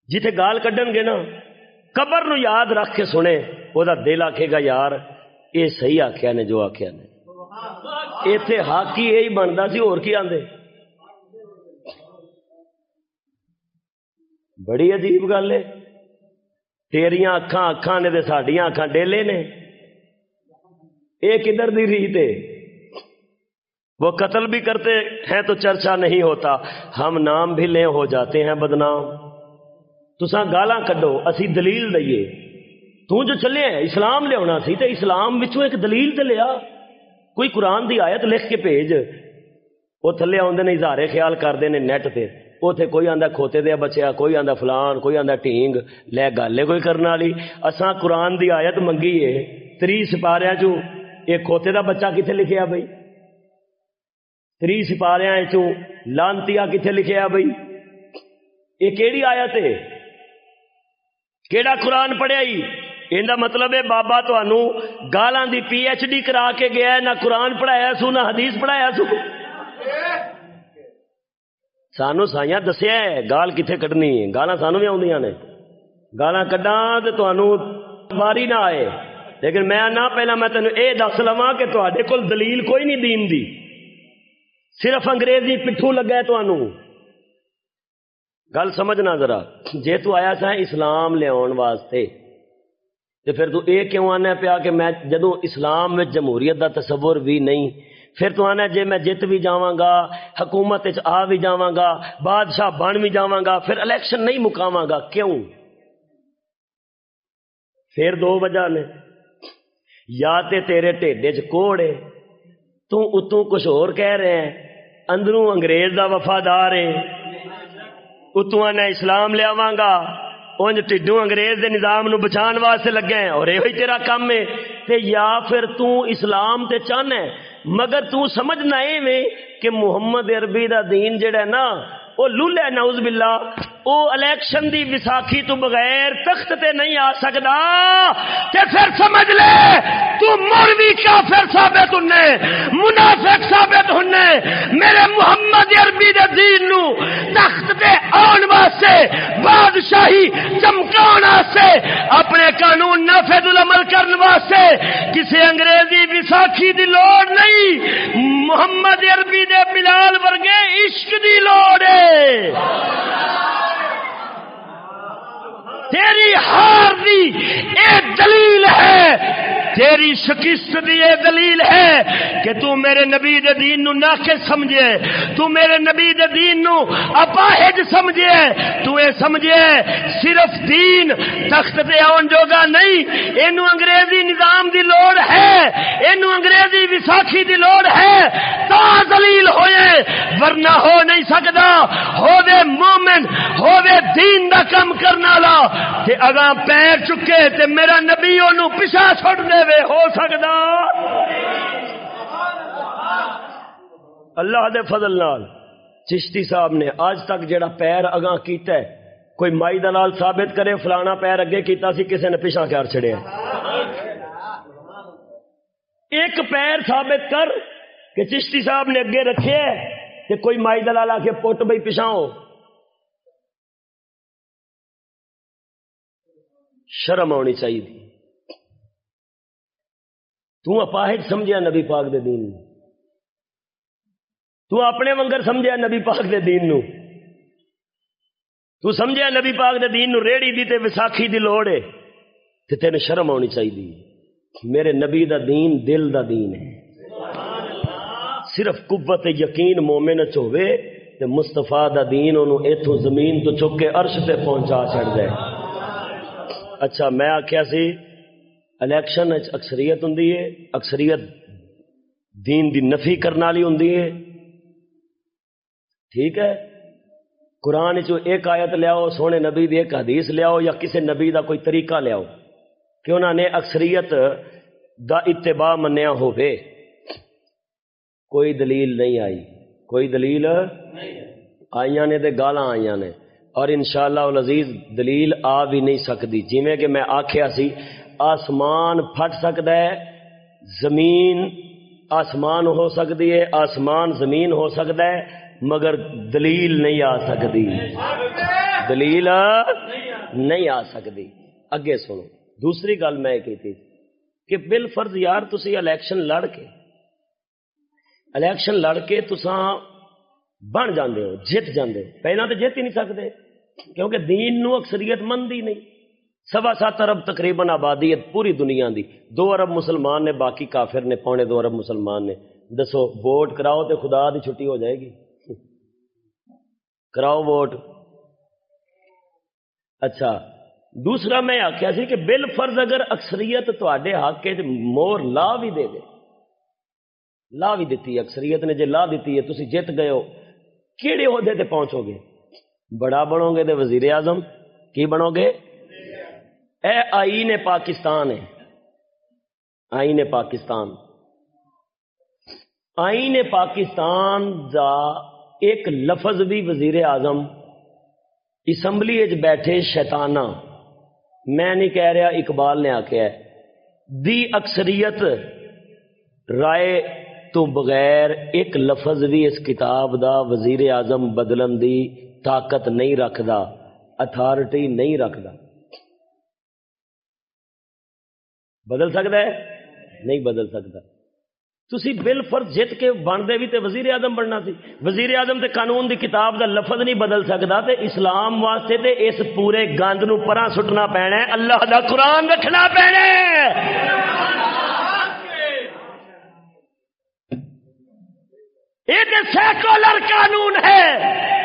جتھے گال کڈن گے نا، قبر نو یاد رکھ کے سنے۔ وہ دل آکھے گا، یار یہ صحیح آخیا نے، جو آخیا نے۔ اتے حق ہی یہی بنتا سی، اور کی آدھے بڑی عجیب گل ہے۔ تیریاں اکھان اکھان نے تو سڈیا اکھان ڈیلے نے۔ یہ کدھر دی ریت ہے؟ وہ قتل بھی کرتے ہیں تو چرچا نہیں ہوتا۔ ہم نام بھی لے ہو جاتے ہیں، بدنام۔ تساں گالاں کڈو، اسی دلیل دئیے۔ تو جو چلے ہیں، اسلام لیا سی تے اسلام وچوں ایک دلیل تے لیا۔ کوئی قرآن دی آیت لکھ کے بھیج۔ وہ تھلے آدھے نے اظہارے خیال کرتے ہیں نیٹ تے۔ اوتھے کوئی آندا کھوتے دیا بچیا، کوئی آندا فلان، کوئی آندا ٹینگ لے گل کوئی کرنے والی۔ اساں قرآن دی آیت منگی ہے تری سپاریا چوں یہ کھوتے دا بچہ کتنے لکھیا بھائی تری سپاریا چوں لانتیا کتنے لکھیا بھائی یہ کیڑی آیت ہے کیڑا قرآن پڑھیا ہی یہ مطلب ہے بابا تنوع گالاں دی پی ایچ ڈی کرا کے گیا ہے نہ قرآن پڑھایا سو نہ حدیث پڑھایا سو سانو سائیاں دسیا ہے گال کتنے کڈنی ہے گالاں سانو بھی آدی نے گالاں کڈا تو تنوع ماری نہ آئے لیکن میں نہ پہلا میں تینوں یہ دس لوا کہ تے کول دلیل کوئی نہیں دین دی صرف انگریزی پٹھو لگا ہے تنوع گل سمجھنا ذرا جے تو آیا سا اسلام لیا واسطے تو پھر تو یہ کیوں آنا پیا کہ میں جدو اسلام میں جمہوریت دا تصور بھی نہیں، پھر تو آنا جے میں جت بھی جاواں گا، حکومت آ بھی جاواں گا، بادشاہ بن بھی جاواں گا، پھر الیکشن نہیں مکاواں گا، کیوں؟ پھر دو وجہ نے، یا تے تیرے ٹھڈے چ کوڑ ہے تو اتوں کچھ اور کہہ رہے ہیں، اندروں انگریز دا وفادار ہے اتوں نے اسلام لیا گا۔ انج ٹڈو انگریز دے نظام نو بچان واسطے لگے ہیں، اور یہ تیرا کام ہے تے یا پھر تو اسلام تے چاہنا ہے، مگر تو سمجھنا اے کہ محمد عربی دا دین جڑا ہے نا وہ لولے نعوذ باللہ۔ او الیکشن دی وساکھی تو بغیر تخت تے نہیں آ سکدا۔ تے پھر سمجھ لے، تو مولوی کافر ثابت ہونے، منافق ثابت ہونے۔ میرے محمد عربی دے دین نو تخت تے آن واسطے، بادشاہی چمکان واسطے، اپنے قانون نافذ العمل کرن واسطے کسی انگریزی وساکھی دی لوڑ نہیں۔ محمد عربی دے بلال ورگے عشق دی لوڑ ہے۔ تیری ہار دی اے دلیل ہے، تیری شکست دی یہ دلیل ہے کہ تو میرے نبی دے دین نو ناقص سمجھے، تو میرے نبی دے دین نو اپاہج سمجھے۔ تو اے سمجھے صرف دین تخت تے آن جوگا نہیں، اینو انگریزی نظام دی لوڑ ہے، اینو انگریزی وساکھی دی لوڑ ہے۔ تا دلیل ہوئے، ورنہ ہو نہیں سکدا۔ ہو دے مومن ہو دے دین دا کم کرنا لا تے اگاں پیر چکے تے میرا نبی انہوں پچھا چھوڑ دے وے، ہو سکتا اللہ دے فضل نال چشتی صاحب نے آج تک جڑا پیر اگاں کیتا ہے، کوئی مائی دلال ثابت کرے فلانا پیر اگے کیتا سی کسی نے پیچھا کر چڑیا ایک پیر ثابت کر کہ چشتی صاحب نے اگے رکھے کہ کوئی مائی دلال آ کے پٹ بھائی پیچھا شرم آنی چاہیے تو اپاہج سمجھیا نبی پاک دے دین تو اپنے ونگر سمجھیا نبی پاک دے دین نو تو سمجھیا نبی پاک دے دین نو ریڑی دی تے وساکھی دی لوڑ ہے تے تین شرم آنی چاہیے میرے نبی دا دین دل دا دین ہے۔ صرف قوت یقین مومن چوے تے مستفا دا دین انہوں ایتھوں زمین تو چک کے عرش تے پہنچا چڑھ دے۔ اچھا میں آخیا سی الیکشن اکثریت ہوں اکثریت دین دی نفی کرنے والی ہوں ٹھیک ہے؟ قرآن چو ایک آیت لیاؤ سونے نبی دی ایک حدیث لیاؤ یا کسی نبی دا کوئی طریقہ لیاؤ کہ انہوں نے اکثریت دا اتباع منیا ہو کوئی دلیل نہیں آئی کوئی دلیل آئیاں نے دے گالاں آئیاں نے۔ اور انشاءاللہ العزیز دلیل آ بھی نہیں سکتی۔ جی میں کہ میں آخیا سی، آسمان پھٹ سکتا ہے، زمین آسمان ہو سکتی ہے، آسمان زمین ہو سکتا ہے، مگر دلیل نہیں آ سکتی دلیل نہیں آ سکتی اگے سنو۔ دوسری گل میں کی تھی کہ بل فرض یار تسی الیکشن لڑ کے، الیکشن لڑ کے تسا بن جاندے ہو، جیت جاندے ہو۔ پہلا تو جیت ہی نہیں سکتے کیونکہ دین نو اکثریت مند ہی نہیں۔ سوا سات ارب تقریباً آبادی ہے پوری دنیا دی۔ دو ارب مسلمان نے، باقی کافر نے، پونے دو ارب مسلمان نے۔ دسو، ووٹ کراؤ تو خدا دی چھٹی ہو جائے گی۔ کراؤ ووٹ۔ اچھا دوسرا میں آخیا سی کہ بل فرض اگر اکثریت تے حق کے مور لا بھی دے دے۔ لا بھی دیتی اکثریت نے جے لا دیتی ہے، تسی جت گئے ہو۔ کیڑے عہدے تے پہنچو گے؟ بڑا بنو گے تے وزیر اعظم؟ کی بنو گے اے آئین پاکستان ہے۔ آئین پاکستان۔ آئین پاکستان دا ایک لفظ بھی وزیر اعظم اسمبلی بیٹھے شیطانہ میں نہیں کہہ رہا، اقبال نے آخیا دی اکثریت رائے تو بغیر ایک لفظ بھی اس کتاب دا وزیر اعظم بدلن دی طاقت نہیں رکھدا اتھارٹی نہیں رکھدا۔ بدل سکتا ہے؟ نہیں بدل سکتا تسی بل فرض جت کے بنتے بھی تے وزیر اعظم بننا سی۔ وزیر اعظم تے قانون دی کتاب دا لفظ نہیں بدل سکتا تے اسلام واسطے تے اس پورے گند نو پرا سٹنا پینا ہے۔ اللہ دا قرآن رکھنا پینا یہ سیکولر قانون ہے۔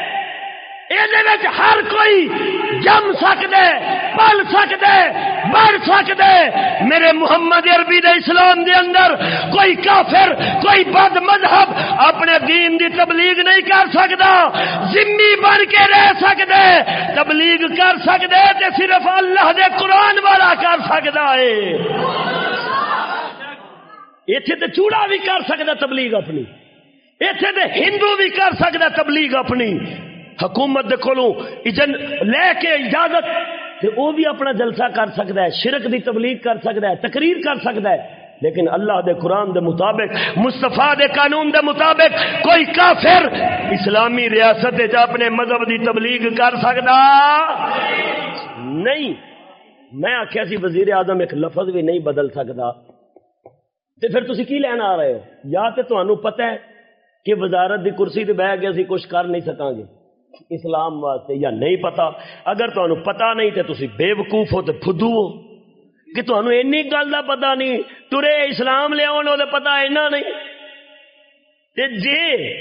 یہ ہر کوئی جم سکتے پل سکتے بڑھ سکتے میرے محمد عربی دے اسلام دے اندر کوئی کافر کوئی بد مذہب اپنے دین دی تبلیغ نہیں کر سکتا ذمی بن کے رہ سکتے تبلیغ کر سکتے تے صرف اللہ دے قرآن والا کر سکتا ہے اتنے تو چوڑا بھی کر سکتا تبلیغ اپنی اتنے تو ہندو بھی کر سکتا تبلیغ اپنی حکومت دے کولوں لے کے اجازت تے وہ بھی اپنا جلسہ کر سکتا ہے، شرک دی تبلیغ کر سکتا ہے، تقریر کر سکتا ہے، لیکن اللہ دے قرآن دے مطابق، مصطفیٰ دے قانون دے مطابق کوئی کافر اسلامی ریاست اپنے مذہب دی تبلیغ کر سکتا نہیں۔ میں آخیا سی وزیر اعظم ایک لفظ بھی نہیں بدل سکتا تے پھر تسی کی لینا آ رہے ہو؟ یا تے تمہیں پتہ ہے کہ وزارت دی کرسی تے بہ کے اسی کچھ کر نہیں سکاں گے۔ اسلام واسطے یا نہیں پتا؟ اگر تمہیں پتا نہیں تو تھی بے وقوف ہو تو فدو ہو، کہ تمہیں این گل کا پتا نہیں، ترے اسلام لیا پتا اینا نہیں۔ تے جے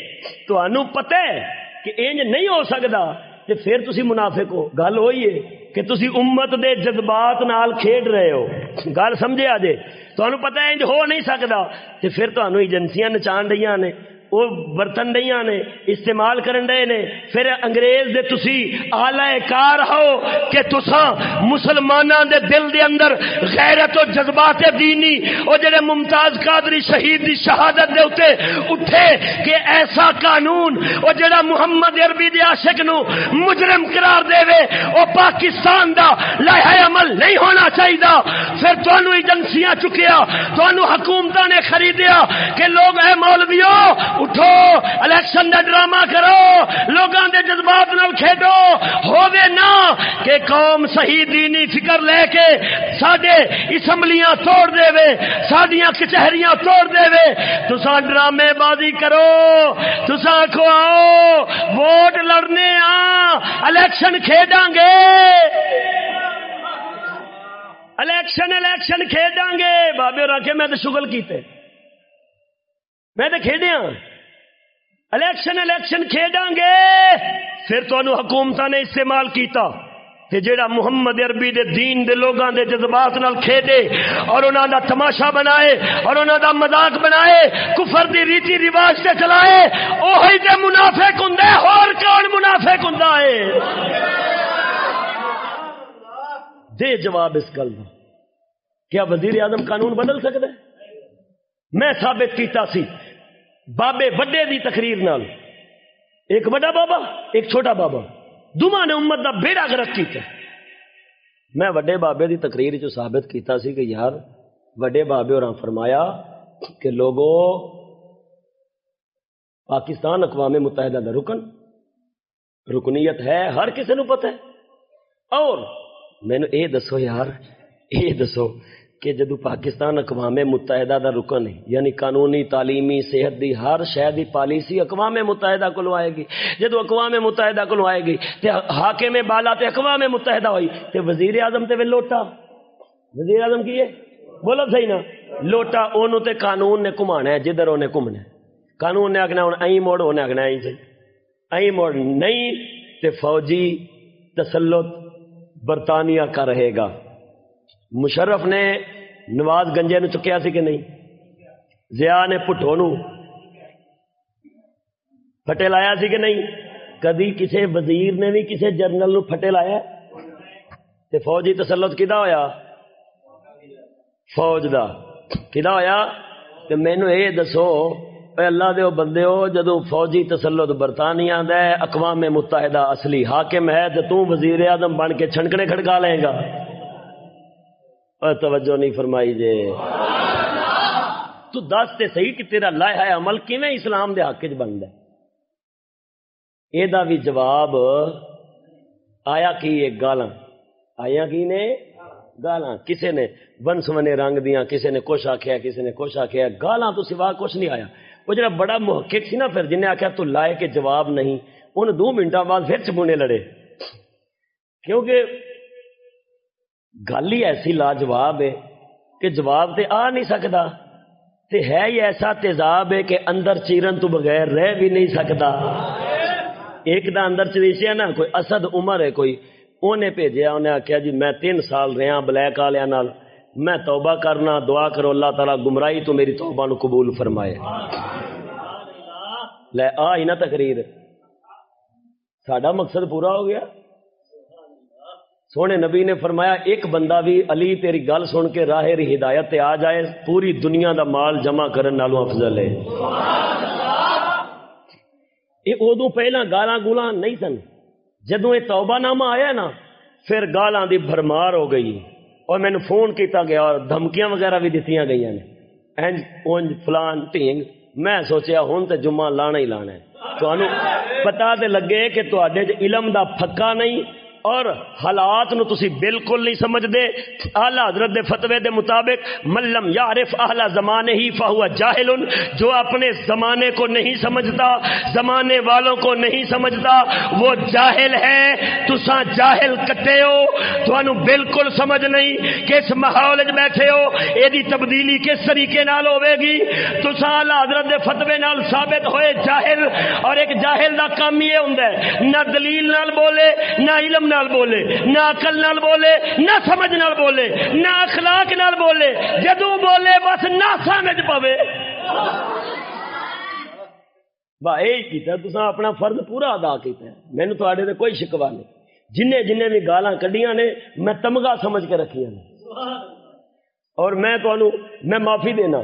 تمہیں پتہ ہے کہ انج نہیں ہو سکتا تے پھر تسی منافق ہو۔ گل ہوئی ہے کہ تسی امت دے جذبات نال کھیڈ رہے ہو۔ گل سمجھے آجے؟ تمہیں پتہ انج ہو نہیں سکتا تے پھر تمہیں ایجنسیاں نچان رہی نے۔ وہ برتن نہیں نے استعمال کرن رہے نے۔ پھر انگریز دے تسی آلہ کار ہو کہ تسا مسلمانہ دے دل دے اندر غیرت و جذبات دینی، او جڑے ممتاز قادری شہید دی شہادت دے اتے اٹھے کہ ایسا قانون، او جڑا محمد عربی دے عاشق نو مجرم قرار دے وے، او پاکستان دا لائحہ عمل نہیں ہونا چاہیے پھر تانوں ایجنسیاں چکیا، تانوں حکومتاں نے خریدیا کہ لوگ اے مولویوں اٹھو، الیکشن کا ڈرامہ کرو لوگوں کے جذبات نال کھیڈو۔ ہووے نا کہ قوم صحیح دینی فکر لے کے سڈے اسمبلیاں توڑ دے وے سڈیا کچہریاں توڑ دے وے۔ تسا ڈرامے بازی کرو تسا کو آؤ، ووٹ لڑنے آ، الیکشن کھیڈاں گے۔ الیکشن الیکشن کھیڈاں گے۔ بابے اور میں تو شگل کیتے۔ میں تو کھیڈیا الیکشن الیکشن کھیڈاں گے۔ پھر تو حکومت نے استعمال کیتا کہ جیڑا محمد عربی دے دین دے لوگاں دے جذبات نال کھیڈے اور انہاں دا تماشا بنائے اور انہاں دا مذاق بنائے، کفر دی ریتی رواج تے چلائے، اوہی تے منافق ہوندا ہے اور کون منافق ہوندا ہے؟ دے جواب اس گل دا۔ کیا وزیر اعظم قانون بدل سکتا ہے میں ثابت کیتا سی بابے وڈے دی تقریر نال۔ ایک بڑا بابا، ایک چھوٹا بابا۔ دونوں نے امت دا بیڑا گرک کیتا۔ میں وڈے بابے دی تقریر جو ثابت کیتا سی کہ یار، وڈے بابے اور فرمایا کہ لوگوں پاکستان اقوام متحدہ دا رکن۔ رکنیت ہے، ہر کسی نو پتہ ہے۔ اور میں نے اے دسو یار، اے دسو کہ جدو پاکستان اقوام متحدہ دا رکن ہے یعنی قانونی، تعلیمی، صحت دی، ہر شہر دی پالیسی اقوام متحدہ کو آئے گی۔ جدو اقوام متحدہ کو آئے گی، تے حاکم بالا تے اقوام متحدہ ہوئی، تے وزیر اعظم تے لوٹا۔ وزیر اعظم کی ہے؟ بولو صحیح نا۔ لوٹا، اونوں تے قانون نے گھمانا ہے، جدھر انہیں گھومنا ہے۔ قانون نے آخنا ہوں این موڑ انہیں آخنا این صحیح۔ این موڑ نہیں، تے فوجی تسلط برطانیہ کا رہے گا۔ مشرف نے نواز گنجے نو چکیا سی کہ نہیں؟ زیا نے پٹھو نو پھٹے لایا سی کہ نہیں؟ کدی کسی وزیر نے بھی کسی جرنل نو پھٹے لایا؟ تے فوجی تسلط کدا ہویا؟ فوج دا۔ کدا ہویا؟ تے مینو یہ دسو، اے اللہ دے بندے ہو جدو فوجی تسلط برطانیہ دا ہے، اقوام متحدہ اصلی حاکم ہے، تے تو وزیر اعظم بن کے چھنکڑے کھڑکا لے گا۔ اور توجہ نہیں فرمائی جے۔ تو دس تے صحیح کہ تیرا لایا ہے عمل کیویں اسلام دے حق وچ بندا ہے؟ اے دا بھی جواب آیا کی ایک گالاں؟ آیا کی نے؟ گالاں۔ کسے نے بن سمنے رنگ دیاں، کسے نے کچھ آکھیا، کسے نے کچھ آکھیا۔ گالاں تو سوا کچھ نہیں آیا۔ وہ جڑا بڑا محقق سی نا پھر، جنہیں آخیا تو لائے کے جواب نہیں، ان دو منٹوں بعد پھر چمونے لڑے۔ کیونکہ گل ہی ایسی لاجواب ہے کہ جواب تے آ نہیں سکتا تے ہے ہی ایسا تیزاب ہے کہ اندر چیرن تو بغیر رہ بھی نہیں سکتا ایک دا اندر چریشیا نا، کوئی اسد عمر ہے، کوئی انہیں بھیجیا انہیں آخیا جی میں تین سال رہا بلیک والے نال، میں توبہ کرنا، دعا کرو اللہ تعالیٰ گمراہی تو میری توبہ نو قبول فرمائے۔ لے آ ہی نا تقریر۔ ساڈا مقصد پورا ہو گیا۔ سونے نبی نے فرمایا، ایک بندہ بھی علی، تیری گل سن کے راہ ہدایت تے آ جائے، پوری دنیا دا مال جمع کرن نالوں افضل ہے۔ یہ ادو پہلا گالاں گولاں نہیں سن۔ جدو یہ توبہ نامہ آیا نا، پھر گالاں دی بھرمار ہو گئی۔ اور مینو فون کیتا گیا اور دھمکیاں وغیرہ بھی دیتی گئی نے۔ اینج، اونج، فلان ٹینگ میں سوچیا ہوں تے جمعہ لانا ہی لانا ہے۔ تو پتا تے لگے کہ تو علم دا پھکا نہیں اور حالات نو تسی بالکل نہیں سمجھ دے اعلی حضرت دے فتوے دے مطابق ملم یعرف اعلی زمانے ہی فہو جاہل جو اپنے زمانے کو نہیں سمجھتا، زمانے والوں کو نہیں سمجھتا، وہ جاہل ہے تسا جاہل کٹے ہو۔ تو بالکل سمجھ نہیں کہ اس ماحول بیٹھے ہو۔ یہ تبدیلی کس طریقے نال ہوے گی؟ تسا اعلی حضرت دے فتوے نال ثابت ہوئے جاہل، اور ایک جاہل دا کام یہ ہوندا ہے، نہ دلیل نال بولے، نہ علم نال بولے، نہ عقل نال بولے، نہ سمجھ نال بولے، نہ اخلاق نال بولے جدو بولے بس نہ سمجھ پوے واہ یہی کیتا تسا اپنا فرض پورا ادا کیتا ہے۔ مینو تے کوئی شکوا نہیں۔ جن جن بھی گالاں کڈیاں نے، میں تمغا سمجھ کے رکھیاں نے۔ اور میں تو میں معافی دینا۔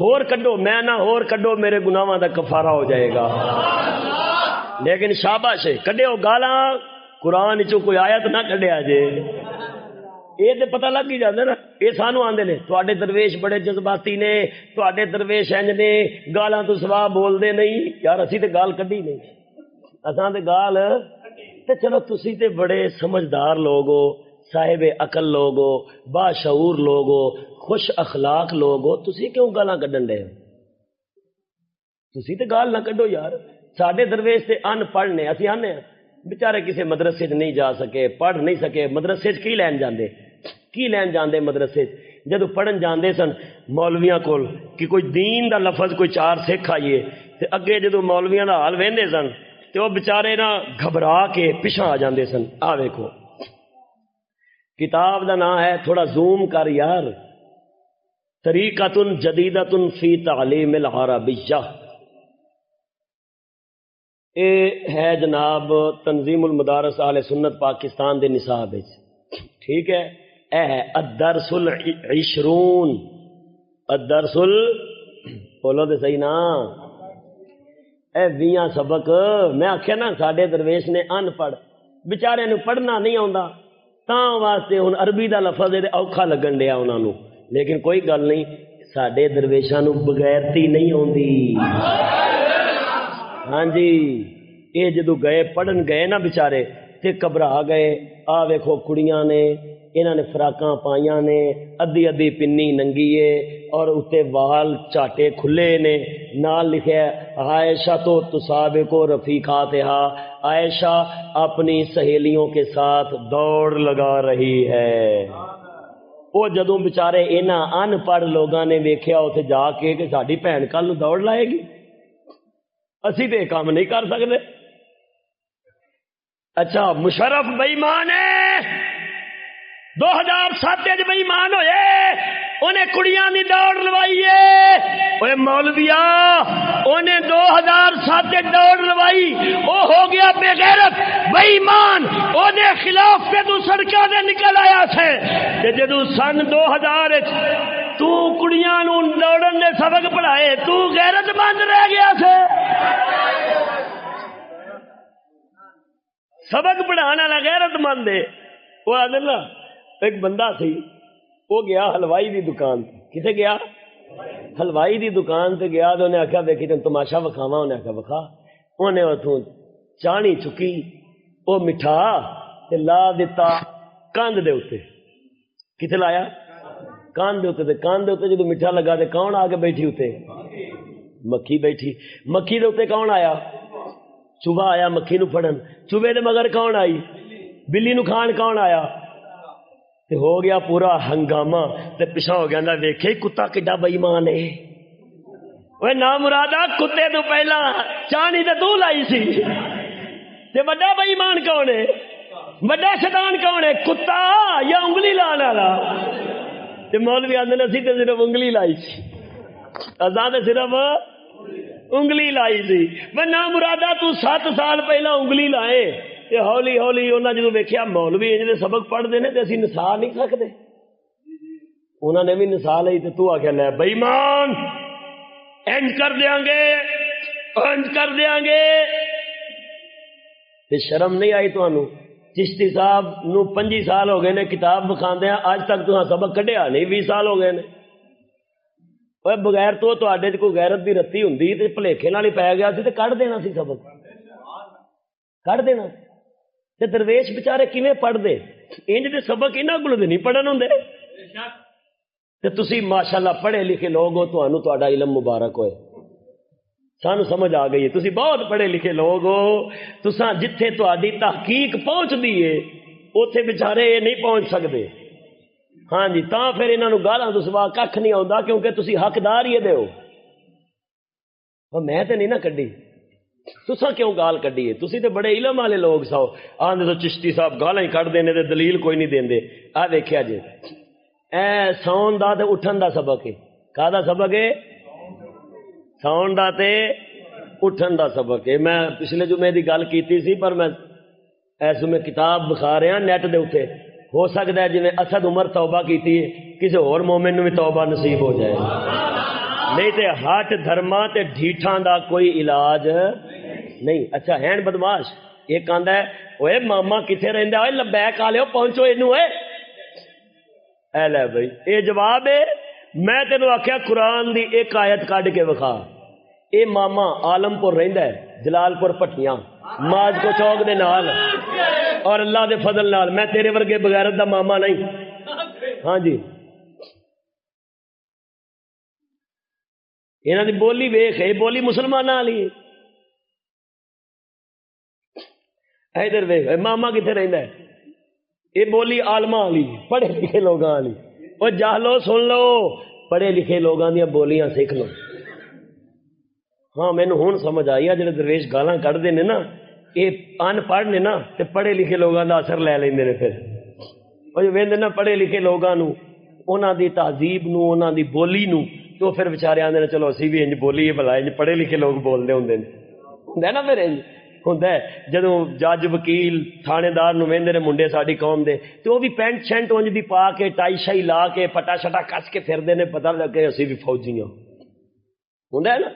ہور کڈو، میں نہ ہور کڈو، میرے گناواں دا کفارہ ہو جائے گا۔ لیکن شاباش کڈیو گالاں قرآن چو کوئی آیت نہ کڈیا جے یہ تو پتا لگ ہی جاتا نا۔ یہ سانو آدھے نے تے درویش بڑے جذباتی نے تے درویش انج نے، گالاں تو سوا بولتے نہیں۔ یار اسی تے گال کڈی نہیں۔ اساں تے گال، تے چلو تسی تے بڑے سمجھدار لوگ ہو، صاحب عقل لوگ ہو، باشعور لوگ ہو، خوش اخلاق لوگ ہو، تسی کیوں گالاں کڈن دے تسی تے گال نہ کڈو یار۔ ساڈے درویش تے ان پڑھ نے، اسی آنے ہیں بچارے کسی مدرسے نہیں جا سکے، پڑھ نہیں سکے، مدرسے کی لین جاندے؟ کی لین جاندے مدرسے جدو پڑھن جاندے سن مولویاں کول کہ کوئی دین دا لفظ، کوئی چار سکھ آئیے، تے اگے جدو مولویاں دا حال وہدے سن، تے وہ بچارے نا گھبرا کے پیچھا آ جاندے سن۔ آ ویکھو۔ کتاب دا نام ہے تھوڑا زوم کر یار۔ طریقتن جدیدتن فی تعلیم العربیہ۔ اے ہے جناب تنظیم المدارس آل سنت پاکستان دے نصاب ٹھیک ہے اے ہے الدرس العشرون الدرس ال بولو دے صحیح نا اے ویاں سبق میں آخیا نا سڈے درویش نے ان پڑھ بچارے نو پڑھنا نہیں آتا تا واسطے ہوں عربی دا لفظ اوکھا لگن دیا انہوں نے لیکن کوئی گل نہیں سڈے درویشاں بغیرتی نہیں آتی ہاں جی یہ جدو گئے، پڑھن گئے نا بچارے تے گھبرا گئے۔ آ ویکھو کڑیاں نے، انہاں نے فراਕਾਂ پائیاں نے، ادھی ادھی پنی ننگی ہے، اور اتنے وال چاٹے کھلے نے۔ نال لکھے عائشہ تو تصاب کو رفیقات ہا۔ عائشہ اپنی سہیلیوں کے ساتھ دوڑ لگا رہی ہے۔ وہ جدوں بچارے انہاں ان پڑھ لوگوں نے ویکھیا اتنے جا کے کہ ساری بھن کل دوڑ لائے گی؟ اسی تو کام نہیں کر سکتے اچھا مشرف بئیمان ہے۔ دو ہزار سات بئیمان ہوئے۔ انہیں کڑیاں دی دوڑ لوائی ہے۔ مولویا انہیں دو ہزار سات دوڑ لوائی۔ وہ ہو گیا بے غیرت بئیمان انہیں خلاف پہ تو سڑکوں سے نکل آیا سے جدو سن دو ہزار تڑیاں لوڑن نے سبق پڑھائے، تو غیرت مند رہ گیا سے۔ سبق پڑھانا والا غیرت مند ہے۔ وہ آدر نا، ایک بندہ سی، وہ گیا ہلوائی دی دکان کتے گیا؟ ہلوائی دی دکان تے گیا تو انہیں آخیا دیکھی تین تماشا وکھاوا انہیں آخیا وکھا۔ انہیں اتوں چانی چکی وہ مٹھا لا دتا کندھ دے اتنے کتنے لایا؟ کان دے ہوتے کان دے ہوتے جدو میٹھا لگا تے کون آ کے بیٹھی ہوتے مکھی بیٹھی۔ مکھی دے ہوتے کون آیا؟ صبح آیا مکھی نو پھڑن۔ صبح دے مگر کون آئی؟ بلی نو کھان کون آیا؟ تے ہو گیا پورا ہنگامہ۔ تے پیچھا ہو گیا نا ویکھے کتا کڈا بےمان ہے۔ اوے نا مرادا، کتے تو پہلا چانی تے تو لائی سی۔ تے بڑا بےمان کون ہے؟ بڑا شیطان کون ہے؟ کتا یا انگلی لانے والا؟ تے مولوی آدھے نے تے صرف انگلی لائی سی آزاد صرف انگلی لائی سی میں نہ مرادا تو سات سال پہلا انگلی لائے۔ تے ہولی ہولی انہاں جدوں ویکھیا مولوی انج دے سبق پڑھدے نے تے اسی نسا نہیں سکدے۔ انہوں نے بھی نسا لئی تو تو آخیا لے بئیمان اینڈ کر دیاں گے اینڈ کر دیاں گے۔ تے شرم نہیں آئی تمہوں چشتی صاحب نو پنجی سال ہو گئے نے کتاب بکھاندے ہیں، آج تک تو سبق کڈیا نہیں بھی سال ہو گئے نے۔ اوے بغیر تو تواڈے تے کوئی غیرت دی رتی ہوندی تو بھلیکھے نال ہی پی گیا سی تے کڈ دینا سی سبق۔ کڈ دینا۔ تے درویش بچارے کیویں پڑھ دے انج دے سبق انہاں کول نہیں پڑھن ہوندے۔ تے تسی ماشاءاللہ پڑھے لکھے لوگ ہو تو تہاڈا علم مبارک ہوئے۔ سان سمجھ آ گئی ہے۔ تھی بہت پڑھے لکھے لوگ ہو۔ تو جتھے تہاڈی تحقیق پہنچدی ہے، اوتھے بیچارے نہیں پہنچ سکتے ہاں جی تاں پھر یہاں نو گالاں تو سوا کھ نہیں آتا کیونکہ تھی حقدار ہی دے ہو۔ ہاں، میں نہیں نہ کھی تسا کیوں گال کھی ہے؟ تھی تو بڑے علم والے لوگ سو۔ آندے تو چشتی صاحب گالاں ہی کڈ دینے دلیل کوئی نہیں دیندے آ دیکھا جی۔ اے سون دا تے اٹھن دا سبق ہے۔ کا سبق ہے؟ سون دا تے اٹھن دا سبق۔ ہے میں پچھلے جمعے دی گل کیتی سی، پر میں اس میں کتاب بخا رہا ہاں نیٹ دے اتنے ہو سکتا ہے جی اسد عمر توبہ کیتی ہے کسی اور مومن بھی توبہ نصیب ہو جائے۔ نہیں تے ہٹ دھرما تے ڈھیٹھاں دا کوئی علاج نہیں۔ اچھا ہین بدماش، یہ کہندا ہے، اوئے ماما کتے رہندا اوئے لبیک لو پہنچو اینو اے اے لے بھائی، اے جواب ہے، میں تینوں آکھیا، قرآن دی ایک آیت کڈ کے وکھا۔ اے ماما آلم پور رہندا ہے، جلال پور پٹیاں ماج کو چوک دے نال۔ اور اللہ دے فضل نال۔ میں تیرے ورگے بغیرت دا ماما نہیں۔ ہاں جی۔ یہاں دی بولی ویخ ہے بولی مسلمان والی ہے ادھر ویخ ماما کتنے رہندا ہے؟ یہ بولی آلما والی، پڑھے لکھے لوگ والی۔ وہ جا لو، سن لو۔ پڑھے لکھے لوگوں دیا بولیاں سیکھ لو۔ ہاں مینوں ہوں سمجھ آئی ہے جڑے درویش گالاں کڈدے ہیں نا یہ ان پڑھ نے نا تے پڑھے لکھے لوگوں دا اثر لے لیں پھر۔ وہ جو ویندے نا پڑھے لکھے لوگوں نو انہاں دی تہذیب نو انہاں دی بولی نو تو پھر بچارے آندے نے چلو اسی بھی انج بولیے بلا انج پڑھے لکھے لوگ بولتے ہوں ہوں نا پھر انج؟ ہوندا ہے۔ جج وکیل تھانےدار نو نے منڈے ساری قوم دے تو وہ بھی پینٹ شینٹ انج بھی پا کے ٹائی شائی لا کے پٹا شٹا کس کے پھر نے پتہ لگے اسی بھی فوجی ہوں ہوں نا؟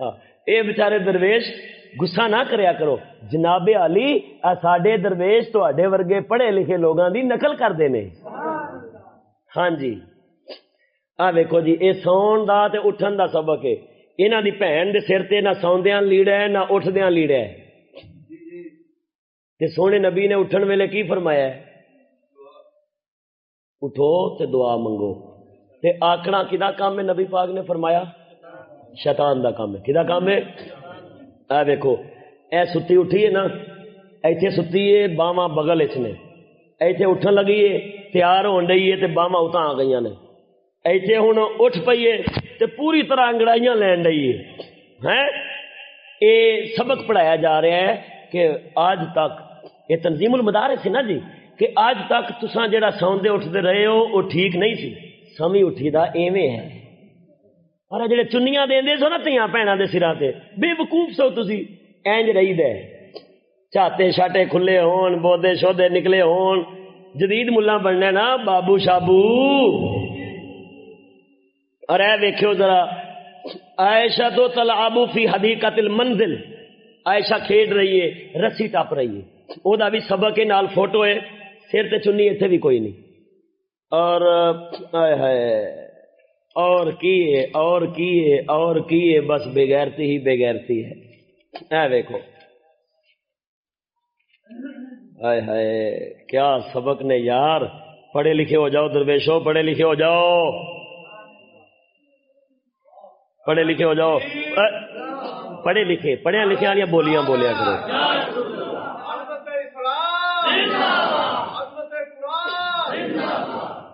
ہاں۔ اے بیچارے درویش، گسا نہ کریا کرو۔ جناب علی ساڈے درویش تواڈے ورگے پڑھے لکھے لوگوں دی نقل کرتے ہیں ہاں جی۔ آ ویکھو جی اے سون دا تے اٹھن دا سبق ہے۔ انہاں دی بھن دے سر تے نہ سوندیاں لیڑا ہے نہ اٹھدیاں لیڑا ہے تے سونے نبی نے اٹھن ویلے کی فرمایا ہے؟ اٹھو تے دعا منگو۔ تے آکھنا کدا کام میں نبی پاک نے فرمایا شیطان دا کام ہے۔ کدا کام ہے؟ اے دیکھو اے ستی اٹھی ہے نا، ایتھے ستی ہے، باواں بغل اچ نے۔ ایتھے اٹھن لگی ہے، تیار ہون ڈئی ہے تے باواں اتاں آ گئیاں نے۔ ایتھے ہن اٹھ پئی ہے تے پوری طرح انگڑائیاں لین ڈئی ہے۔ ہیں؟ اے سبق پڑھایا جا رہا ہے کہ آج تک، یہ تنظیم المدارس ہے نا جی کہ آج تک تساں جڑا سوندے اٹھتے رہے ہو، وہ ٹھیک نہیں سی۔ سمی اٹھی دا ایویں ہے۔ اور جڑے چنیاں دیندے سو نا تیاں بھیناں دے سراں تے۔ بے وقوف سو تسی۔ اینج رہی دے۔ چاتے شاٹے کھلے ہون، بودے شودے نکلے ہون۔ جدید ملا بننا نا، بابو شابو۔ اور اے ویکھو ذرا، عائشہ تو تلعبو فی حدیقت المنزل۔ عائشہ کھیڈ رہی ہے، رسی ٹپ رہی ہے۔ او دا بھی سبق ہے، نال فوٹو ہے۔ سر تے چنی ایتھے بھی کوئی نہیں۔ اور، آئے ہائے۔ اور کی ہے اور کی ہے اور کی ہے بس بغیرتی ہی بغیرتی ہے۔ اے دیکھو ہائے ہائے، کیا سبق نے یار؟ پڑھے لکھے ہو جاؤ درویشو پڑھے لکھے ہو جاؤ۔ پڑھے لکھے ہو جاؤ۔ پڑھے لکھے پڑھیا لکھے والی بولیاں بولیا کرو عظمت اسلام عظمت قرآن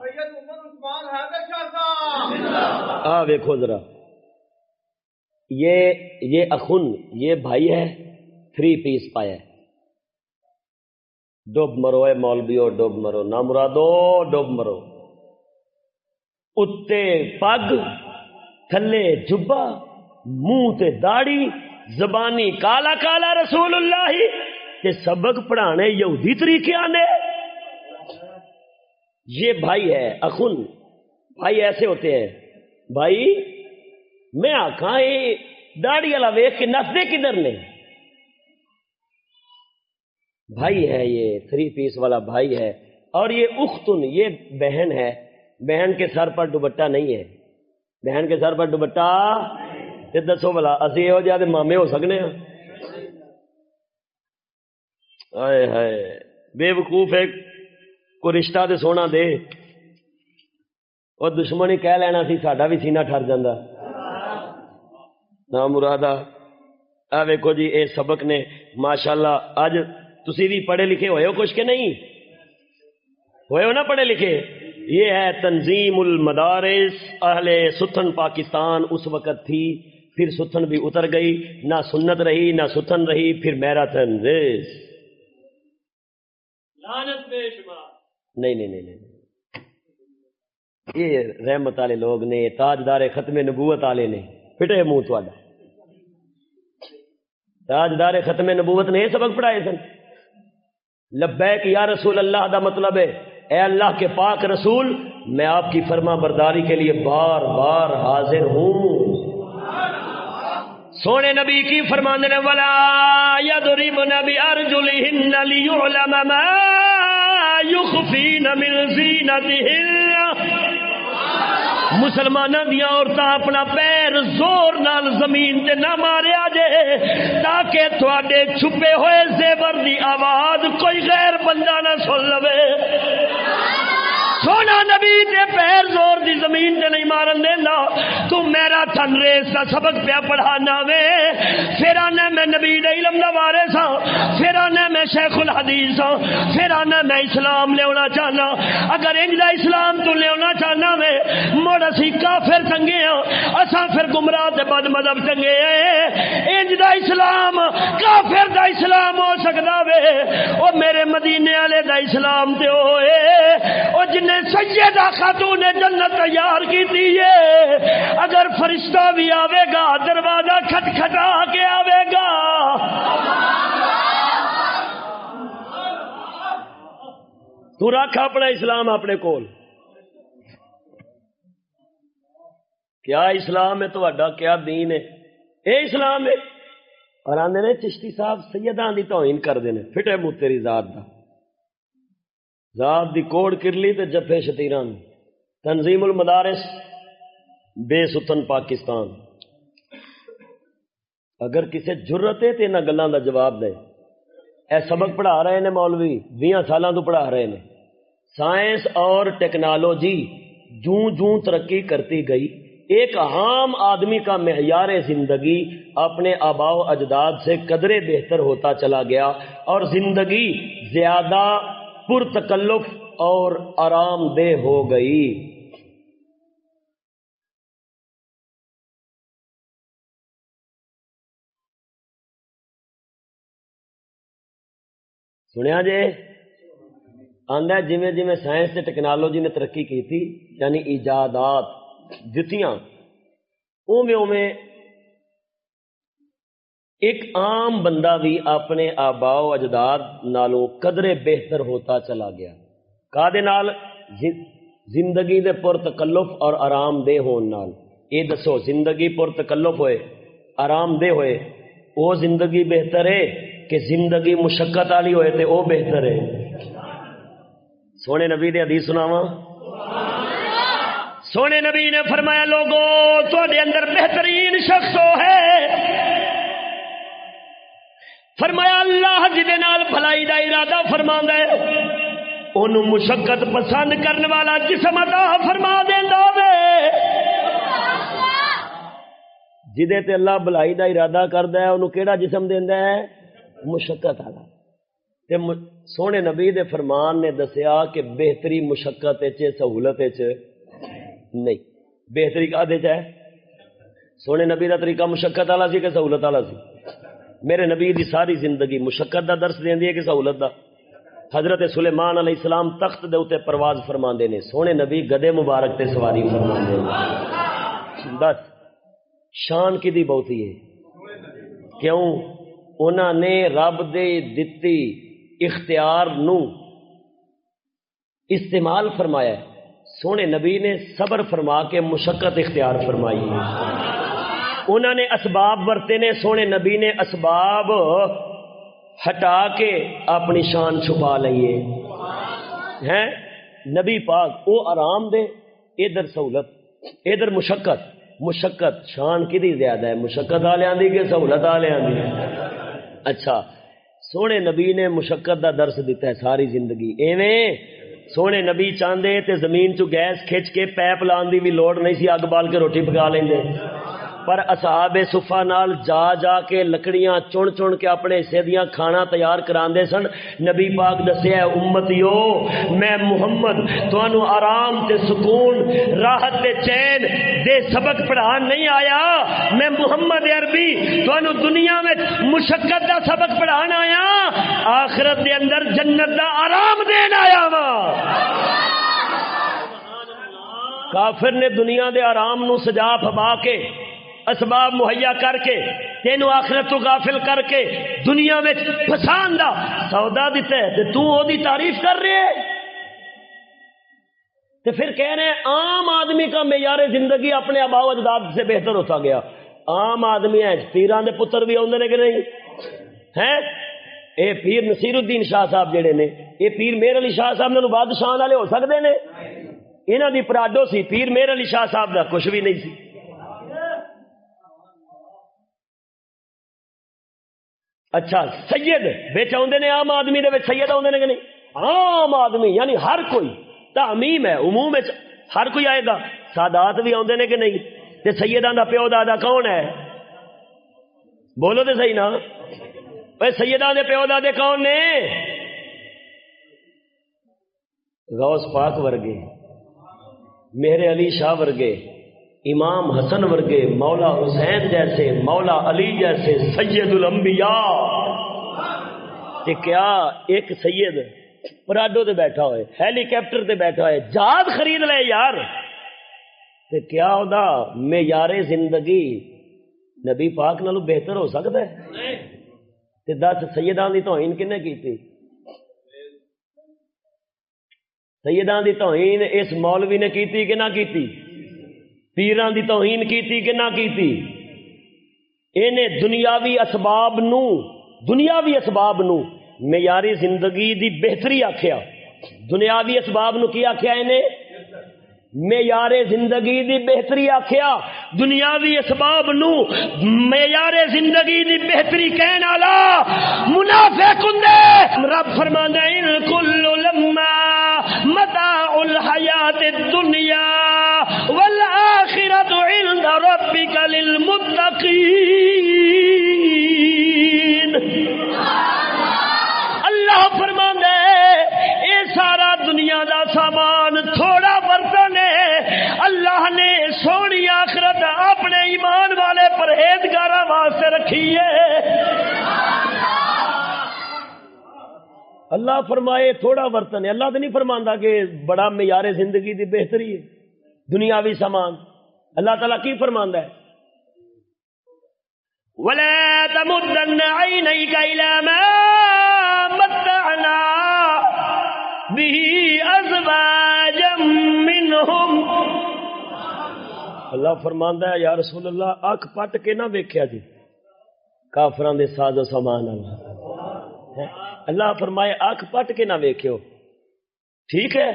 سید عمر عثمان حیدر شاہ صاحب آ دیکھو ذرا۔ یہ یہ اخن، یہ بھائی ہے تھری پیس پایا ہے۔ ڈوب مرو اے مولویو، ڈوب مرو۔ نہ مرادو، ڈوب مرو۔ اتے پگ، تھلے جبا منہ تے داڑی زبانی کالا کالا رسول اللہ تے سبق پڑھانے یہودی طریقے آنے یہ بھائی ہے، اخن۔ بھائی ایسے ہوتے ہیں۔ بھائی، میں آخا یہ داڑی والا ویخ کے نسدے کدھر نے؟ بھائی ہے یہ تھری پیس والا بھائی ہے۔ اور یہ اختن، یہ بہن ہے۔ بہن کے سر پر دوپٹہ نہیں ہے۔ بہن کے سر پر دوپٹہ تے دسو بلا اسی یہو جہاں مامے ہو سکنے ہیں آئے ہائے، بے وقوف ہے، کوئی رشتہ تے سونا دے۔ اور دشمن ہی کہہ لینا سی ساڈا بھی سینہ ٹھر جاندہ نہ مرادا اے ویکھو جی اے سبق نے۔ ماشاءاللہ اج تسی بھی پڑھے لکھے ہوئے ہو کچھ کہ نہیں؟ ہوئے ہو نا پڑھے لکھے؟ یہ ہے تنظیم المدارس اہل ستھن پاکستان۔ اس وقت تھی پھر ستھن بھی اتر گئی۔ نہ سنت رہی نہ ستھن رہی پھر میراتھن۔ ریس نہیں نہیں نہیں نہیں۔ یہ رحمت والے لوگ نے، تاجدار ختم نبوت والے نے، پھٹے منہ تھوڑا۔ تاجدار ختم نبوت نے یہ سبق پڑھائے سن۔ لبیک یا رسول اللہ دا مطلب ہے، اے اللہ کے پاک رسول، میں آپ کی فرما برداری کے لیے بار بار حاضر ہوں۔ سونے نبی کی فرمان نے یضربن بارجلهن ليعلم ما يخفين من زينتهن مسلمانوں دیا عورتیں اپنا پیر زور نال زمین تے نہ ماریا جے، تاکہ تھوڑے چھپے ہوئے زیور دی آواز کوئی غیر بندہ نہ سن لوے۔ سونا نبی تے پیر زور دی زمین تے نہیں مارن دینا۔ تو میرا تھن ریس دا سبق پیا پڑھانا وے۔ پھر آنے میں نبی دے علم دا وارث ہاں۔ پھر آنے میں شیخ الحدیث ہاں۔ پھر آنے میں اسلام لے ہونا چاہنا۔ اگر انج دا اسلام تو لے ہونا چاہنا وے، مڑ اسی کافر چنگے ہاں۔ اساں پھر گمراہ تے بد مذہب چنگے ہیں۔ انج دا اسلام، کافر دا اسلام ہو سکدا وے۔ او میرے مدینے والے دا اسلام تے ہوئے۔ او جن سیدہ خاتون جنت تیار کی دیئے اگر فرشتہ بھی آوے گا، دروازہ کھٹ کھٹا کے آوے گا۔ تو رکھ اپنا اسلام اپنے کول۔ کیا اسلام ہے؟ تو کیا دین ہے؟ اے اسلام ہے۔ اور آندے نے چشتی صاحب سیداں دی توہین کر دینے پھٹے منہ تیری ذات دا۔ ذات دی کوڑ کرلی تے جفے شتیران۔ تنظیم المدارس بے ستن پاکستان۔ اگر کسی جرت ہے تو انہاں گلاں دا جواب دے۔ اے سبق پڑھا رہے ہیں مولوی بیاں سالوں تو پڑھا رہے ہیں سائنس اور ٹیکنالوجی جوں جوں ترقی کرتی گئی۔ ایک عام آدمی کا معیار زندگی اپنے آبا و اجداد سے قدرے بہتر ہوتا چلا گیا اور زندگی زیادہ پرتکلف اور آرام دہ ہو گئی۔ سنیا جے آندا جویں جویں سائنس تے ٹیکنالوجی نے ترقی کی تھی یعنی ایجادات دتیاں اوویں اوویں ایک عام بندہ بھی اپنے آبا و اجداد نالوں قدرے بہتر ہوتا چلا گیا۔ کا دے نال زندگی دے پر تکلف اور آرام دہ ہون نال۔ اے دسو، زندگی پر تکلف ہوئے، آرام دہ ہوئے، او زندگی بہتر ہے کہ زندگی مشقت والی ہوئے تے او بہتر ہے؟ سونے نبی دے حدیث سناواں۔ سونے نبی نے فرمایا، لوگو تو دے اندر بہترین شخص ہے۔ فرمایا اللہ جدے نال بھلائی دا ارادہ فرما ہے انہوں مشقت پسند کرنے والا جسم عطا فرما دیندا وے جدے تے اللہ بھلائی دا ارادہ کردا ہے انہوں کیڑا جسم دیندا ہے؟ مشقت والا۔ تے سونے نبی دے فرمان نے دسیا کہ بہتری مشقت چ سہولت چ نہیں۔ بہتری کا ہے؟ سونے نبی دا طریقہ مشقت والا سی کہ سہولت والا سی؟ میرے نبی دی ساری زندگی مشقت دا درس دیندی ہے کہ سہولت دا؟ حضرت سلیمان علیہ السلام تخت دے اوتے پرواز فرماندے نے، سونے نبی گدے مبارک تے سواری فرماندے نے۔ بس، شان کی دی بہتی ہے۔ کیوں؟ انہاں نے رب دے دتی اختیار نو استعمال فرمایا۔ ہے سونے نبی نے صبر فرما کے مشقت اختیار فرمائی۔ ہے انہوں نے اسباب برتے نے، سونے نبی نے اسباب ہٹا کے اپنی شان چھپا لیے ہیں؟ نبی پاک، او آرام دے، ادھر سہولت، ادھر مشقت۔ مشقت شان کی زیادہ ہے؟ مشقت والے دی کہ سہولت والے دی؟ اچھا سونے نبی نے مشقت دا درس دیتا ہے ساری زندگی۔ ایویں سونے نبی چاندے تے زمین چو گیس کھچ کے پیپ لان دی بھی لوڑ نہیں سی، اگ بال کے روٹی پکا لیندے۔ پر اصحاب صفا نال جا جا کے لکڑیاں چن چن کے اپنے حصے دیاں کھانا تیار کراندے سن۔ نبی پاک دسیا امتیو، میں محمد تانوں آرام تے سکون، راحت تے چین دے سبق پڑھان نہیں آیا۔ میں محمد عربی، تانوں دنیا میں مشقت دا سبق پڑھان آیا۔ آخرت دے اندر جنت دا آرام دین آیا وا۔ کافر نے دنیا دے آرام نو سجا پھبا کے اسباب مہیا کر کے، تینو آخرت تو غافل کر کے دنیا میں پسند دا سودا دیتا ہے تے تو او دی تعریف کر رہے ہے۔ تے پھر کہہ رہے ہیں، عام آدمی کا معیار زندگی اپنے آبا و اجداد سے بہتر ہوتا گیا۔ عام آدمی ہے پیران دے پتر بھی آدھے نے کہ نہیں؟ ہیں؟ اے پیر نصیر الدین شاہ صاحب جڑے نے، اے پیر میر علی شاہ صاحب نے بادشاہ والے ہو سکتے نے۔ انہاں دی پراڈو سی، پیر میر علی شاہ صاحب دا کچھ بھی نہیں سی۔ اچھا سید بچ آدھے نے، عام آدمی دے سید آدھے نے کہ نہیں؟ عام آدمی یعنی ہر کوئی، تعمیم ہے، عموم ہر کوئی آئے گا۔ سادات بھی آدھے نے کہ نہیں؟ تے سیداں دا پیو دادا کون ہے؟ بولو تے صحیح نا۔ اے سیداں دے پیو دادے کون نے؟ غوث پاک ورگے، میرے علی شاہ ورگے۔ امام حسن ورگے مولا حسین جیسے، مولا علی جیسے، سید الانبیاء۔ کہ کیا ایک سید پراڈو تے بیٹھا ہوئے ہیلی کاپٹر تے بیٹھا ہوئے، جہاز خرید لے یار۔ تے کیا ہودا معیار زندگی نبی پاک نالو بہتر ہو سکتا ہے؟ تے دس سیدان دی توہین کنے کیتی؟ سیدان دی توہین اس مولوی نے کیتی کہ نہ کیتی؟ پیران دی توہین کیتی کہ نہ کیتی؟ اینے دنیاوی اسباب نو، دنیاوی اسباب نو معیاری زندگی دی بہتری آکھیا۔ دنیاوی اسباب نو کی آکھیا اینے؟ معیار زندگی دی بہتری آخیا دنیاوی اسباب نو معیار زندگی دی بہتری کہن والا منافق ہندے رب فرماندا ان کل لما متاع الحیات الدنیا۔ عند ربك للمتقین اللہ فرماندا ہے اے سارا دنیا دا سامان تھوڑا برتن ہے۔ اللہ نے سونی آخرت اپنے ایمان والے پرہیزگار واسطے رکھی ہے۔ اللہ فرمائے، تھوڑا برتن ہے۔ اللہ تو نہیں فرماندا کہ بڑا معیار زندگی دی بہتری ہے، دنیاوی سامان۔ اللہ تعالیٰ کی فرماندا ہے۔ ولا تمدن عينيك إلى ما متعنا به أزواجا منهم۔ اللہ فرماندا ہے، یا رسول اللہ اکھ پٹ کے نہ ویکھیا جی۔ کافران دے ساز و سامان اللہ اللہ فرمائے اکھ پٹ کے نہ ویکھیو۔ ٹھیک ہے،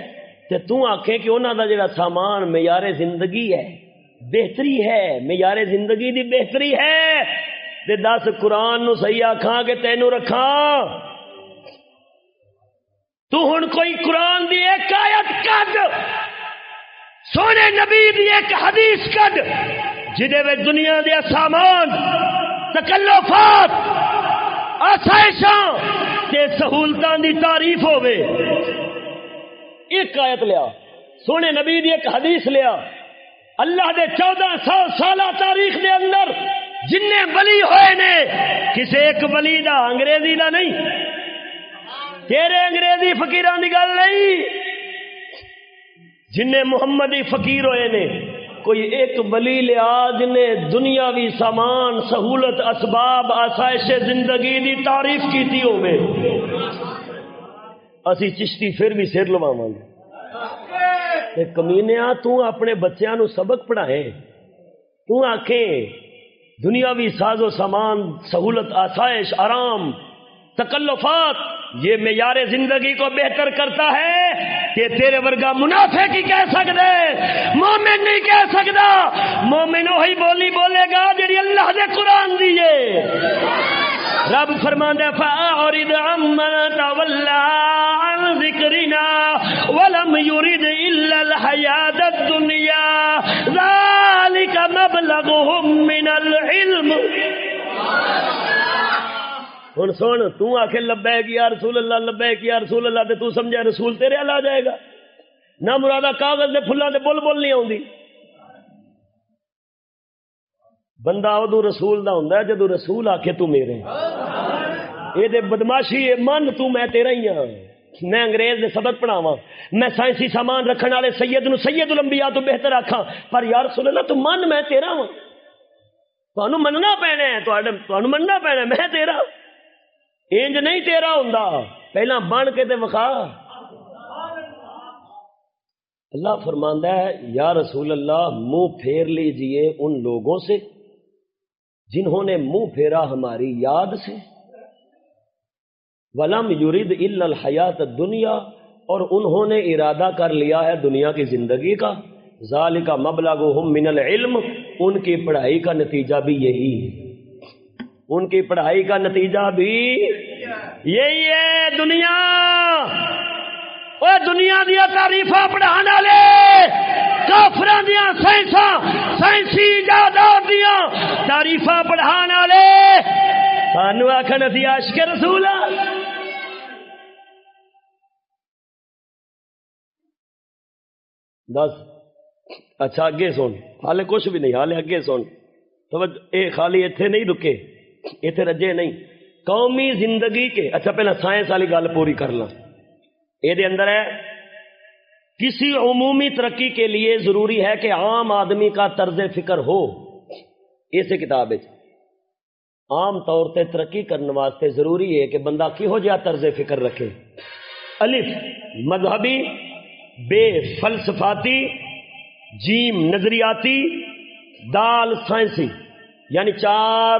تے تو آکھیں کہ انہاں دا جڑا سامان معیار زندگی ہے بہتری ہے، معیار زندگی دی بہتری ہے۔ تے دس قرآن نو صحیح آکھاں کہ تینوں رکھاں۔ تو ہن کوئی قرآن دی ایک آیت کڈ، سونے نبی دی ایک حدیث کڈ، جدے وچ دنیا دے سامان، تکلفات، آسائشاں تے سہولتاں دی تعریف ہوے ایک آیت لیا، سونے نبی دی ایک حدیث لیا۔ اللہ دے چودہ سو سالہ تاریخ دے اندر جن بلی ہوئے نے کسی ایک بلی دا انگریزی دا نہیں۔ تیرے انگریزی فقیران دی گل نہیں۔ جن محمدی فقیر ہوئے نے، کوئی ایک بلی لیا جن دنیاوی سامان، سہولت، اسباب، آسائش زندگی دی تعریف کیتی ہوئے اسی چشتی پھر بھی سر لواواں گے۔ تے کمینیا تو اپنے بچیاں نو سبق پڑھائے۔ تو آکھیں دنیاوی ساز و سامان، سہولت، آسائش، آرام، تکلفات، یہ معیار زندگی کو بہتر کرتا ہے کہ تیرے ورگا منافع کی کہہ سکتے مومن نہیں کہہ سکتا مومن وہی بولی بولے گا جی اللہ نے قرآن دیے رب فرمان فاعرض عمن تولى عن ذكرنا ولم يرد الا الحياه الدنيا ذلك مبلغهم من العلم ہن سن، تو آکھے لبیک یا رسول اللہ لبے لبیک یا رسول اللہ، تے تو سمجھے رسول تیرے ال جائے گا۔ نہ مرادا کاغذ دے پھلاں دے بل بل نہیں آوندی۔ بندہ ادو رسول دا ہوندا ہے جدو رسول آکھے تو میرے۔ یہ دے بدماشی من تو میں تیرا ہی ہاں۔ میں انگریز دے سبق پڑھاواں۔ میں سائنسی سامان رکھن والے سید نو سید الانبیاء تو بہتر آکھاں۔ پر یا رسول اللہ تو من میں تیرا ہاں۔ تانوں مننا پینا ہے تانوں مننا پینا ہے، میں تیرا ہاں۔ انج نہیں تیرا ہوندا۔ پہلا بن کے تے وکھا۔ اللہ فرماندا ہے، یا رسول اللہ، منہ پھیر لیجیے ان لوگوں سے۔ جنہوں نے منہ پھیرا ہماری یاد سے۔ ولم یرید الا الحیات دنیا اور انہوں نے ارادہ کر لیا ہے دنیا کی زندگی کا۔ ذالک مبلغهم من العلم، ان کی پڑھائی کا نتیجہ بھی یہی ہے۔ ان کی پڑھائی کا نتیجہ بھی یہی ہے، دنیا۔ وہ دنیا دیا تعریفاں پڑھانے والے کافران دیا سائنساں سائنسی ایجادات دیا تعریفاں پڑھانے والے سانو آخر اسی عاشق رسول دس اچھا اگے سن حالے کچھ بھی نہیں حالے اگے سن تو اے خالی ایتھے نہیں رکے ایتھے رجے نہیں قومی زندگی کے اچھا پہلا سائنس والی گل پوری کر لیں یہ اندر ہے، کسی عمومی ترقی کے لیے ضروری ہے کہ عام آدمی کا طرز فکر ہو۔ اسے کتاب عام طور سے ترقی کرنے واسطے ضروری ہے کہ بندہ کہو جہا طرز فکر رکھے۔ الف، مذہبی، بے فلسفاتی، جیم نظریاتی، دال سائنسی یعنی چار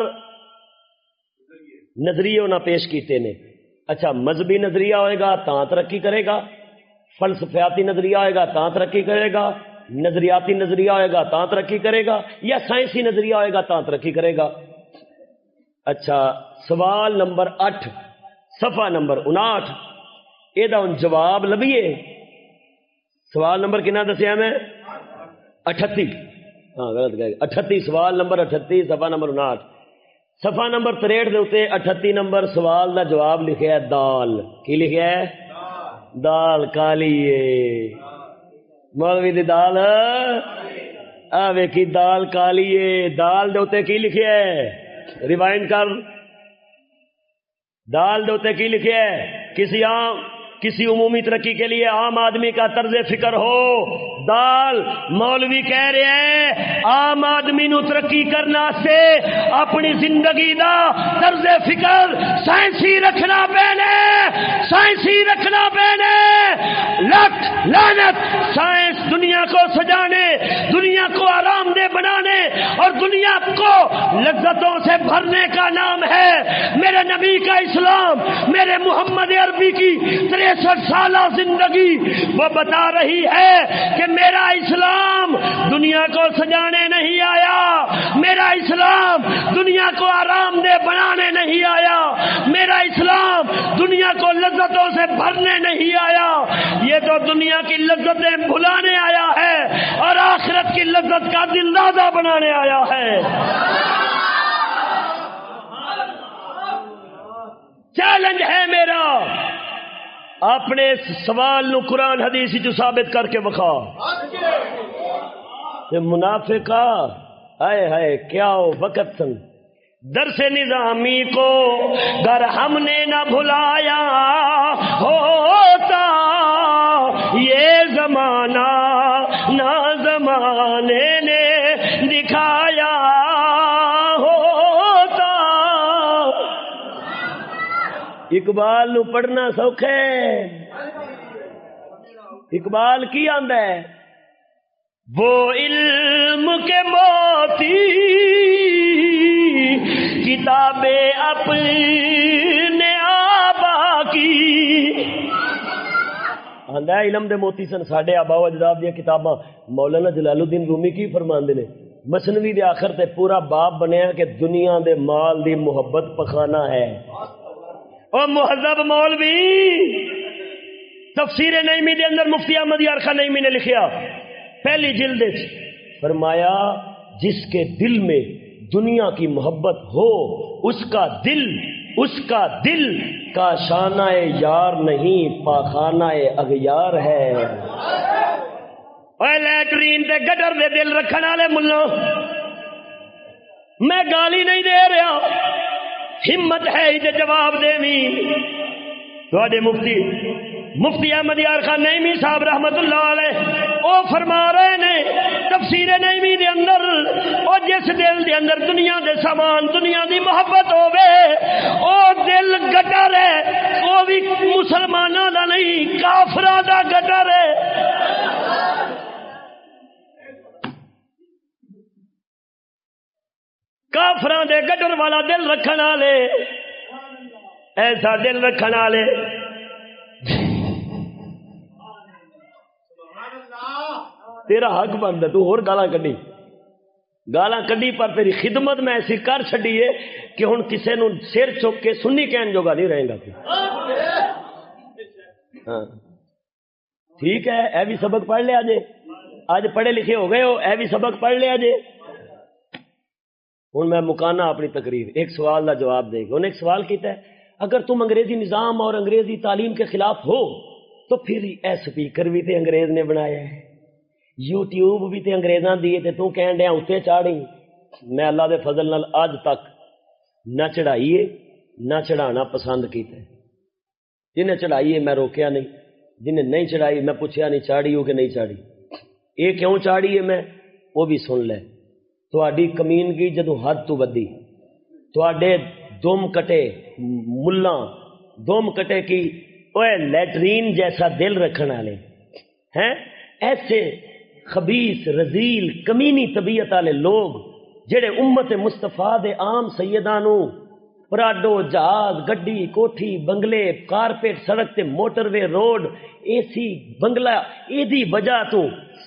نظریے انہیں پیش کیتے نے۔ اچھا مذہبی نظریہ ہوئے گا، تاں ترقی کرے گا، فلسفیاتی نظریہ ہوئے گا، تاں ترقی کرے گا، نظریاتی نظریہ ہوئے گا تا ترقی کرے گا، یا سائنسی نظریہ ہوئے گا تا ترقی کرے گا۔ اچھا سوال نمبر اٹھ، صفحہ نمبر اناٹھ یہ جواب لبیے سوال نمبر کنا دسیا میں؟ اٹھتی ہاں غلط گئے اٹھتی سوال نمبر اٹھتی صفحہ نمبر اناٹھ۔ صفحہ نمبر تریٹ دے اتنے اٹھتی نمبر سوال دا جواب لکھیا ہے، دال۔ کی لکھیا ہے؟ دال۔ کالی ہے۔ مولوی دی دال۔ آ ویکھی، دال کالی ہے۔ دال دے اتنے کی لکھیا ہے؟ ریوائنڈ کر۔ دال دے اتنے کی لکھیا ہے؟ کسی عام کسی عمومی ترقی کے لیے عام آدمی کا طرز فکر ہو۔ دال مولوی کہہ رہے ہیں، عام آدمی نو ترقی کرنا سے اپنی زندگی دا طرز فکر سائنسی رکھنا پینے۔ سائنسی رکھنا پینے۔ لکھ لانت سائنس دنیا کو سجانے۔ دنیا کو آرام دہ بنانے اور دنیا کو لذتوں سے بھرنے کا نام ہے۔ میرے نبی کا اسلام، میرے محمد عربی کی تریسٹھ سالہ زندگی وہ بتا رہی ہے کہ میرا اسلام دنیا کو سجانے نہیں آیا۔ میرا اسلام دنیا کو آرام دہ بنانے نہیں آیا۔ میرا اسلام دنیا کو لذتوں سے بھرنے نہیں آیا۔ یہ تو دنیا کی لذتیں بھلانے آیا ہے اور آخرت کی لذت کا دل دادا بنانے آیا ہے۔ چیلنج ہے میرا۔ اپنے اس سوال نو قرآن حدیث جو ثابت کر کے بخا منافقہ آئے ہائے، کیا ہو وقت سن۔ درس نظامی کو گر ہم نے نہ بھلایا، ہوتا یہ زمانہ نہ زمانے نے دکھایا ہوتا۔ اقبال نو پڑھنا سوکھے اقبال کی آندا ہے؟ وہ علم کے موتی کتابیں اپنے آبا کی۔ آندا ہے علم دے موتی سن، ساڈے آبا و اجداد دی کتاباں۔ مولانا جلال الدین رومی کی فرماندے نے مسنوی دے آخر تے پورا باب بنیا کہ دنیا دے مال دی محبت پخانا ہے۔ او مہذب مولوی! تفسیر نعیمی دے اندر مفتی احمد یارخا نعیمی نے لکھیا، پہلی جلد فرمایا، جس کے دل میں دنیا کی محبت ہو، اس کا دل اس کا دل کا شانہ یار نہیں، پاخانہ اغیار ہے۔ اے لیٹرین تے گڈر دے دل رکھنے والے ملو، میں گالی نہیں دے رہا۔ ہمت ہے ہی جواب دے تھوڑے مفتی مفتی احمد یار خان نعیمی صاحب رحمت اللہ علیہ، او فرما رہے نے تفسیر نعیمی دے اندر، او جس دل دے اندر دنیا دے سامان، دنیا دی محبت ہوے او دل گٹر ہے، او بھی مسلماناں دا نہیں، کافراں دا گٹر ہے۔ کافراں دے گٹر والا دل رکھن والے، ایسا دل رکھن والے تیرا حق بند ہے تو اور گالا کڈی۔ گالا کڈی، پر تیری خدمت میں ایسی کر چڈی ہے کہ ہوں کسی نو سر چک کے سنی کہن جوگا نہیں رہے گا۔ ہاں۔ ٹھیک ہے، اے بھی سبق پڑھ لیا جے۔ اج پڑھے لکھے ہو گئے ہو، اے بھی سبق پڑھ لیا جے۔ ہوں میں مکانا اپنی تقریر، ایک سوال کا جواب دے گا انہیں ایک سوال کیتا ہے، اگر تم انگریزی نظام اور انگریزی تعلیم کے خلاف ہو، تو پھر اے سپیکر بھی تے انگریز نے بنایا ہے۔ یوٹیوب بھی تے انگریزاں دیے تے تو کہن دیا اتنے چاڑی۔ میں اللہ دے فضل نال اج تک نہ چڑھائیے، نہ چڑھانا پسند کیتا ہے۔ جنہیں چڑھائیے میں روکیا نہیں، جنہیں نہیں چڑھائی میں پوچھیا نہیں چاڑی ہو کہ نہیں چاڑی۔ یہ کیوں چاڑی ہے میں؟ وہ بھی سن لے۔ تھوڑی کمینگی جدو حد تو ودی تھوڑے دم کٹے ملا دم کٹے کی اوے لیٹرین جیسا دل رکھنے والے۔ ہیں؟ ایسے خبیص رزیل، کمینی طبیعت والے لوگ جڑے امت مستفا دے عام سیدانو، پراڈو، جہاز، گڈی، کوٹھی، بنگلے، کارپیٹ، سڑک تے موٹر وے روڈ، اے سی، بنگلہ، اے دی وجہ تو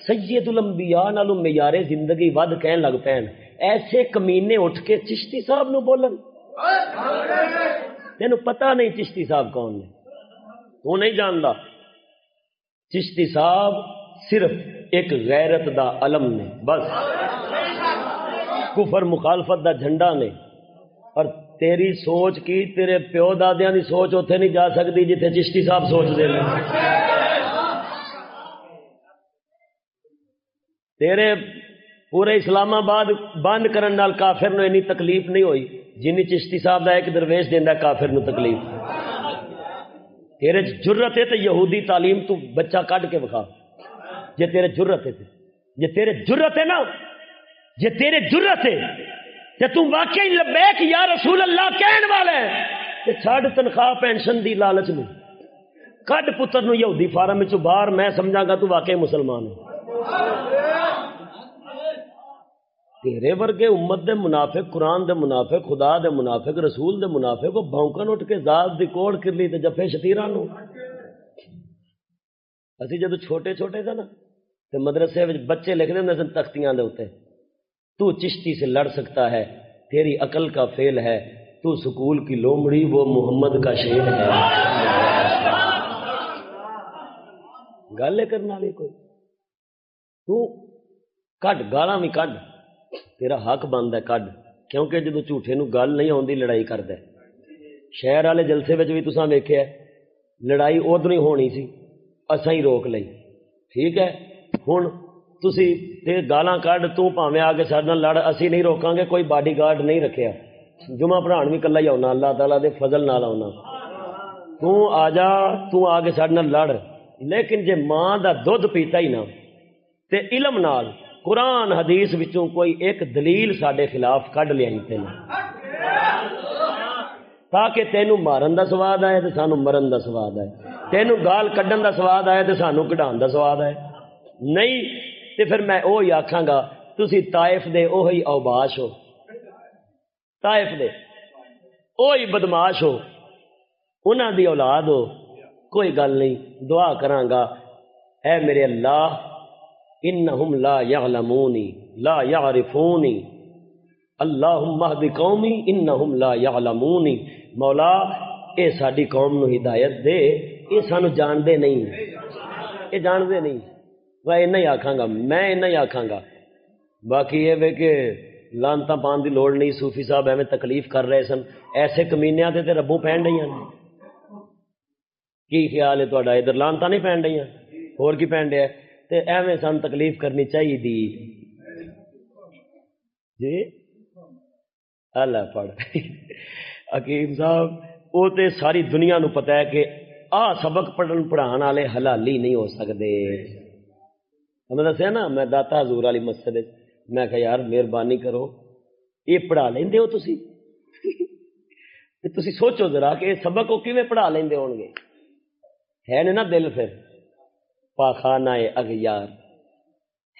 سید الانبیاء نالوں معیار زندگی ود کہن لگ پین۔ ایسے کمینے اٹھ کے چشتی صاحب نو بولن۔ تینوں پتہ نہیں چشتی صاحب کون نے۔ تو نہیں جاندا۔ چشتی صاحب صرف ایک غیرت دا علم نے، بس۔ کفر مخالفت دا جھنڈا نے۔ اور تیری سوچ کی، تیرے پیو دادیاں دی سوچ اتنے نہیں جا سکتی جتھے چشتی صاحب سوچ دے تیرے پورے اسلام آباد بند کرن نال کافر نو اینی تکلیف نہیں ہوئی، جنی چشتی صاحب دا ایک درویش دیندا کافر نو تکلیف۔ تیرے جرت ہے تو یہودی تعلیم تو بچہ کڈ کے بخا جے تیرے جرت ہے جے تیرے جرت ہے نا۔ جے تیرے جرت ہے۔ تے تو واقعی لبیک یا رسول اللہ کہن والا ہے۔ تے چھڑ تنخواہ پینشن دی لالچ میں۔ کڈ پتر نو یہودی فارم وچ باہر میں سمجھاں گا تو واقعی مسلمان ہے۔ تیرے ورگے امت دے منافق، قرآن دے منافق، خدا دے منافق، رسول دے منافق کو بھونکن اٹھ کے ذات دی کوڑ کر لی تے جفے شتیراں نو اسی جدو چھوٹے چھوٹے تھے نا۔ تے مدرسے بچے لکھدے ہوندے سن تختیاں دے اوتے تو چشتی سے لڑ سکتا ہے، تیری عقل کا فیل ہے، تو سکول کی لومڑی وہ محمد کا شیر ہے۔ گل کرنے والی کوئی؟ تو کڈ، گالاں بھی کڈ۔ تیرا حق بنتا ہے، کڈ۔ کیونکہ جدو جھوٹے نو گل نہیں آتی لڑائی کرد شہر والے جلسے بھی تساں ویکھیا لڑائی ادھر ہی ہونی سی، اساں ہی روک لئی۔ ٹھیک ہے؟ ہن تسی تے گالاں کڈ تو آ کے سارے لڑ اسی نہیں روکاں گے کوئی باڈی گارڈ نہیں رکھیا جمعہ پڑھان بھی کلا ہی آنا اللہ تعالیٰ دے فضل نال آنا تو آ جا تو آ کے سارے لڑ لیکن جے ماں دا دودھ پیتا ہی نہ تے علم نال قرآن حدیث وچوں کوئی ایک دلیل سڈے خلاف کڈ لیا تین تاکہ تینوں مارن دا سواد آئے تو سانو مرن دا سواد آئے تینوں گال کڈن دا سواد آئے تو سانو کڈان دا سواد آئے نہیں، تے پھر میں وہی آکھاں گا، تسی طائف دے اوہی اوباش ہو۔ طائف دے۔ اوہی بدماش ہو۔ انہاں دی اولاد ہو۔ کوئی گل نہیں، دعا کراں گا، اے میرے اللہ، انہم لا یعلمونی، لا یعرفونی۔ اللہم مہد قومی، انہم لا یعلمونی۔ مولا، اے ساڈی قوم نو ہدایت دے۔ اے سانو جان دے نہیں۔ اے جان دے نہیں۔ وہ اینا ہی آکھاں گا، میں ہی آکھاں گا۔ باقی یہ وے کہ لانتا پان دی لوڑ نہیں، صوفی صاحب ایویں تکلیف کر رہے سن۔ ایسے کمینیاں تے تے ربوں پہن رہی ہیں۔ کی خیال ہے تہاڈا؟ ادھر لانتا نہیں پہن رہی ہیں؟ اور کی پہن رہا ہے تے ایویں سن تکلیف کرنی چاہیے دی جی؟ اللہ پڑھ حکیم صاحب وہ تے ساری دنیا نو پتہ ہے کہ آ سبق پڑھن پڑھان والے حلالی نہیں ہو سکتے ہمیں دسیا نا، میں داتا حضور والی مسجد میں کہ یار مہربانی کرو۔ یہ پڑھا لیندے ہو تسی؟ تسی سوچو ذرا کہ یہ سبق وہ کیویں پڑھا لیندے ہون گے؟ ہے نا دل پھر۔ پاخانہ اغیار۔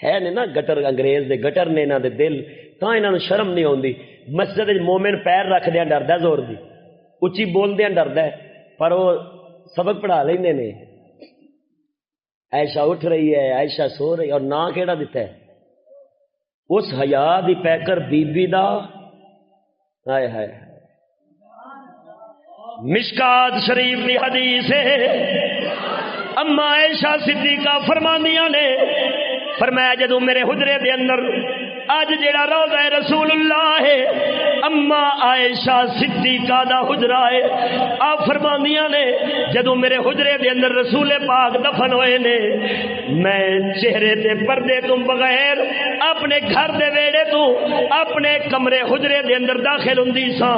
ہے نے نا گٹر، انگریز دے گٹر نے انہاں دے دل۔ تاں انہاں نوں شرم نہیں ہوندی۔ مسجد وچ مومن پیر رکھ دیاں ڈردا زور دی۔ اچھی بولدیاں ڈردا ہے۔ پر وہ سبق پڑھا لیندے نے۔ عائشہ اٹھ رہی ہے، عائشہ سو رہی اور نا کیڑا دیتا ہے؟ اس حیا دی پیکر بی بی دا؟ ہائے ہائے مشکات شریف دی حدیث ہے۔ اما عائشہ صدیقہ فرمانیاں نے، فرمایا جدو میرے حجرے دے اندر اج جیڑا روضہ رسول اللہ ہے اما عائشہ صدیقہ دا حجرہ ہے۔ آپ فرماندیاں نے جدو میرے حجرے دے اندر رسول پاک دفن ہوئے نے، میں چہرے تے پردے تو بغیر اپنے گھر دے ویڑے تو اپنے کمرے حجرے دے اندر داخل ہوندی سا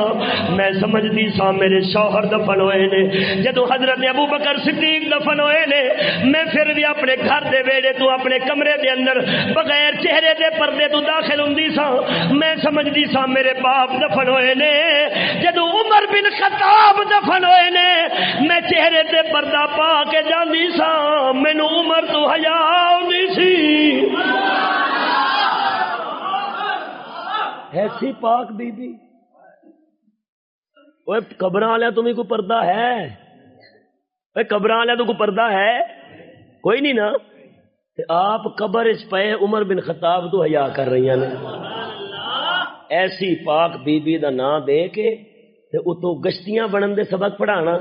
میں سمجھدی سا میرے شوہر دفن ہوئے نے۔ جدو حضرت ابو بکر صدیق دفن ہوئے نے، میں پھر بھی اپنے گھر دے ویڑے تو اپنے کمرے دے اندر بغیر چہرے دے پردے تو داخل ہوں سا میں سمجھتی سا میرے باپ دفن ہوئے نے۔ جدو عمر بن خطاب دفن ہوئے نے، میں چہرے تے پردہ پا کے جاندی سا۔ مینو عمر تو ہیا سی۔ ایسی پاک بی بی قبر والے تمہیں کوئی پردہ ہے؟ قبر والے تو کوئی پردہ ہے؟ کوئی نہیں نا۔ آپ قبر اس پے عمر بن خطاب تو حیا کر رہی ہیں۔ ایسی پاک بی بی دا نام دے کے تے اتوں گشتیاں بنن دے سبق پڑھانا۔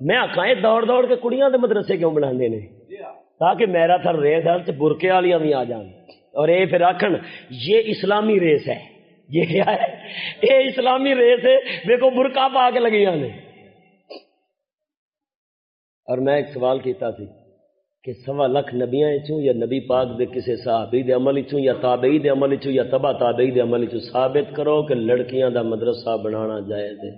میں آکھاں یہ دوڑ دوڑ کے کڑیاں دے مدرسے کیوں بناندے نے؟ تاکہ میرا تھر ریس ہے، تے برکے والیاں بھی آ جان۔ اور اے پھر آکھن، یہ اسلامی ریس ہے۔ یہ کیا ہے؟ اے اسلامی ریس ہے۔ دیکھو برکا پا کے لگیاں نے۔ اور میں ایک سوال کیتا سی۔ کہ سوا لکھ نبیاں چوں یا نبی پاک دے کسے صحابی دے عمل چوں یا تابعی دے عمل چوں یا تبا تابعی دے عمل چوں ثابت کرو کہ لڑکیاں دا مدرسہ بنانا جائز ہے۔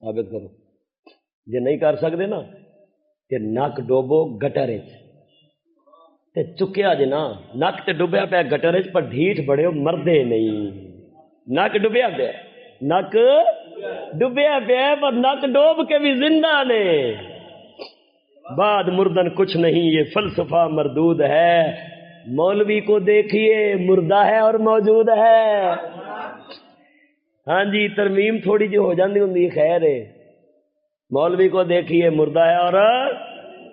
ثابت کرو۔ جے نہیں کر سکتے نا کہ نک ڈوبو گٹر تے چکیا جے نا، نک تے ڈوبیا پیا گٹر پر ڈھیٹ بڑے مردے نہیں۔ نک ڈوبیا پیا۔ نک ڈوبیا پیا پر نک ڈوب کے بھی زندہ نے بعد مردن کچھ نہیں، یہ فلسفہ مردود ہے۔ مولوی کو دیکھیے، مردہ ہے اور موجود ہے۔ ہاں جی ترمیم تھوڑی جی ہو جاتی ہوں خیر ہے۔ مولوی کو دیکھیے، مردہ ہے اور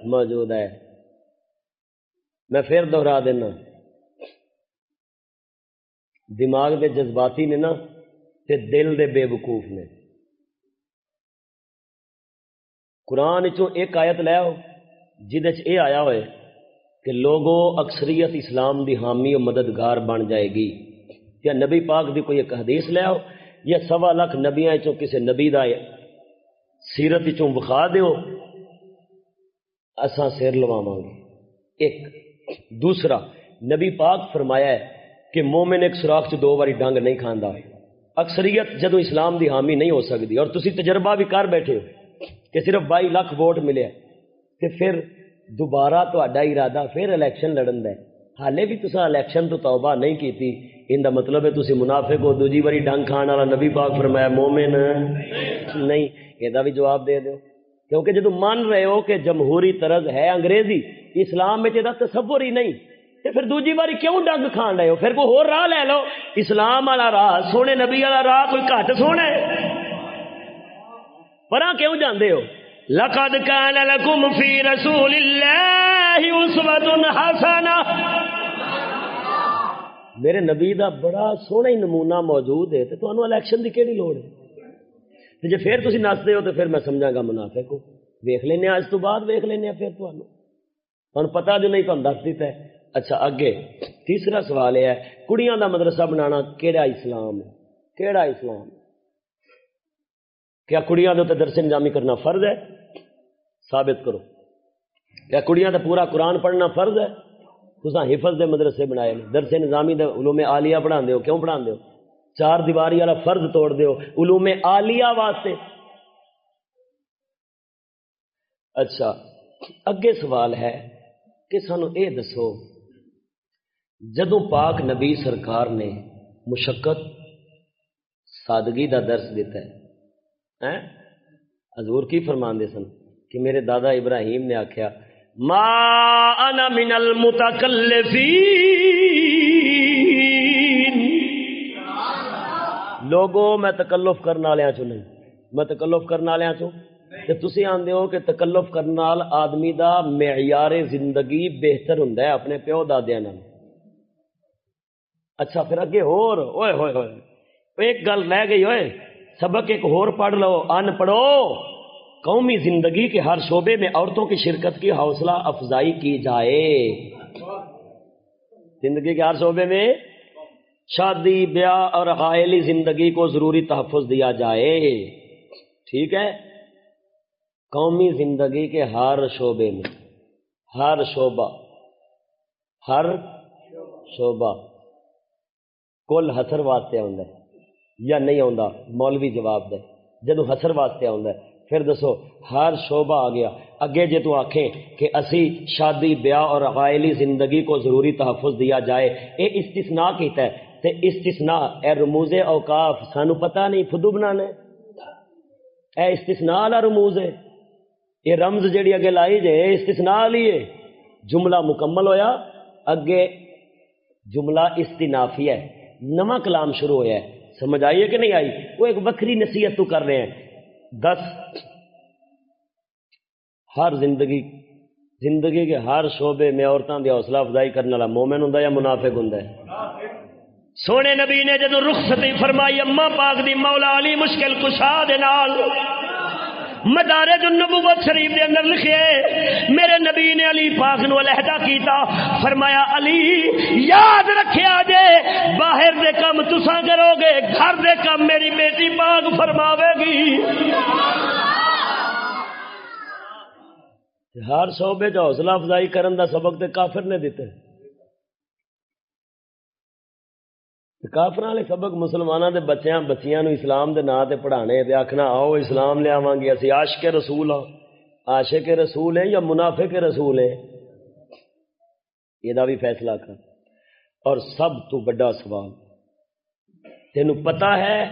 موجود ہے۔ میں پھر دوہرا دینا۔ دماغ دے جذباتی نے نا، تے دل دے بے وقوف نے۔ قرآن چوں ایک آیت لے آؤ، جہد آیا ہوئے کہ لوگوں اکثریت اسلام دی حامی و مددگار بن جائے گی۔ یا نبی پاک دی کوئی ایک حدیث لے آؤ، یا سوا لاکھ نبیاں چوں کسے نبی دا سیرت چوں بخا دیو، اساں سیر لواواں گے۔ ایک۔ دوسرا، نبی پاک فرمایا ہے کہ مومن ایک سوراخ چ دو باری ڈنگ نہیں کھاندا اکثریت جدو اسلام دی حامی نہیں ہو سکتی اور تسی تجربہ بھی کر بیٹھے ہو۔ کہ صرف بائی لاکھ ووٹ ملے تے پھر دوبارہ تہاڈا ارادہ پھر الیکشن لڑن دا ہے۔ حالے بھی تسا الیکشن تو توبہ نہیں کیتی، ان دا مطلب ہے تسی منافق ہو، دوجی باری ڈنگ کھان والا نبی پاک فرمایا، مومن۔ نہیں یہ بھی جواب دے دو کیونکہ جدو مان رہے ہو کہ جمہوری طرز ہے انگریزی، اسلام میں یہ تصور ہی نہیں۔ تے پھر دوجی باری کیوں ڈنگ کھان رہے ہو؟ پھر کوئی ہور راہ لے لو۔ اسلام والا راہ، سونے نبی والا راہ، کوئی گھٹ سونا ہے پراں کیوں جاندے ہو؟ لقد كان لكم في رسول الله اسوة حسنة. میرے نبی دا بڑا سونا ہی نمونہ موجود ہے تے تانوں الیکشن دی کیڑی لوڑ ہے؟ تے جے پھر تسی نسدے ہو تے پھر میں سمجھاں گا منافق ہو ویکھ لینے اج تو بعد ویکھ لینے پھر تانوں تانوں پتہ جو نہیں تانوں دس دیتا ہے۔ اچھا اگے تیسرا سوال یہ ہے، کڑیاں دا مدرسہ بنانا کیڑا اسلام ہے؟ کیڑا اسلام ہے؟ کیا کڑیاں دے درس نظامی کرنا فرض ہے؟ ثابت کرو۔ کیا کڑیاں تے پورا قرآن پڑھنا فرض ہے؟ تسا حفظ دے مدرسے بنائے درس نظامی دے علوم عالیہ پڑھا ہو، کیوں پڑھا ہو؟ چار دیواری والا فرض توڑ دیو علوم عالیہ واسطے۔ اچھا اگے سوال ہے کہ سانو اے دسو جدو پاک نبی سرکار نے مشقت، سادگی دا درس دیتا ہے حضور کی فرمان دے سن کہ میرے دادا ابراہیم نے آخیا ما انا من المتکلفین. لوگوں میں تکلف کرنے والے چو نہیں؟ میں تکلف کرنے والے چو تے تسی آندے ہو کہ تکلف کرنے نال آدمی دا معیار زندگی بہتر ہوندا ہے اپنے پیو دادیاں نال۔ اچھا پھر اگے ہور، اوئے، ہوئے ہوئے۔ ایک گل رہ گئی، ہوئے۔ سبق ایک ہور پڑھ لو، ان پڑھو۔ قومی زندگی کے ہر شعبے میں عورتوں کی شرکت کی حوصلہ افزائی کی جائے۔ زندگی کے ہر شعبے میں شادی، بیاہ اور غائلی زندگی کو ضروری تحفظ دیا جائے۔ ٹھیک ہے؟ قومی زندگی کے ہر شعبے میں، ہر شعبہ ہر شعبہ، کل حسر واسطے آتا یا نہیں آتا مولوی جواب دے۔ جدو حسر واسطے آتا ہے، پھر دسو، ہر شعبہ آ گیا۔ اگے جے تو آکھیں کہ اسی شادی، بیاہ اور غائلی زندگی کو ضروری تحفظ دیا جائے، اے استثناء کیتا ہے۔ تے استثناء، اے رموز اوقاف، سانو پتہ نہیں، فدو بنانا اے استثناء والا رموز ہے۔ یہ رمز جیڑی اگے لائی جے استثناء لیے جملہ مکمل ہویا، اگے جملہ استنافی ہے۔ نواں کلام شروع ہوا ہے۔ سمجھ آئیے کہ نہیں آئی؟ وہ ایک وکری نصیحت تو کر رہے ہیں۔ دس، ہر زندگی زندگی کے ہر شعبے میں عورتوں کی حوصلہ افزائی کرنے والا مومن ہوں یا منافق ہوں سونے نبی نے جدو رخصتی فرمائی اما پاک دی مولا علی مشکل کشا دے نال مدارے جو نبوت شریف دے اندر لکھے میرے نبی نے علی پاک نو علیحدہ کیتا، فرمایا، علی، یاد رکھیا جے باہر دے کم تساں کرو گے، گھر دے کم میری بیٹی پاک فرماوے گی. ہر شعبے چ حوصلہ افزائی کرن دا سبق تے کافر نے دیتے کافر والے سبق مسلمانوں دے بچیاں بچیاں نو اسلام دے نا تے پڑھانے تے آکھنا، آؤ اسلام لے آواں گے اسی عاشق رسول ہاں عاشق رسول ہیں یا منافق رسول ہیں؟ یہ بھی فیصلہ کر۔ اور سب تو بڑا سوال تینوں پتا ہے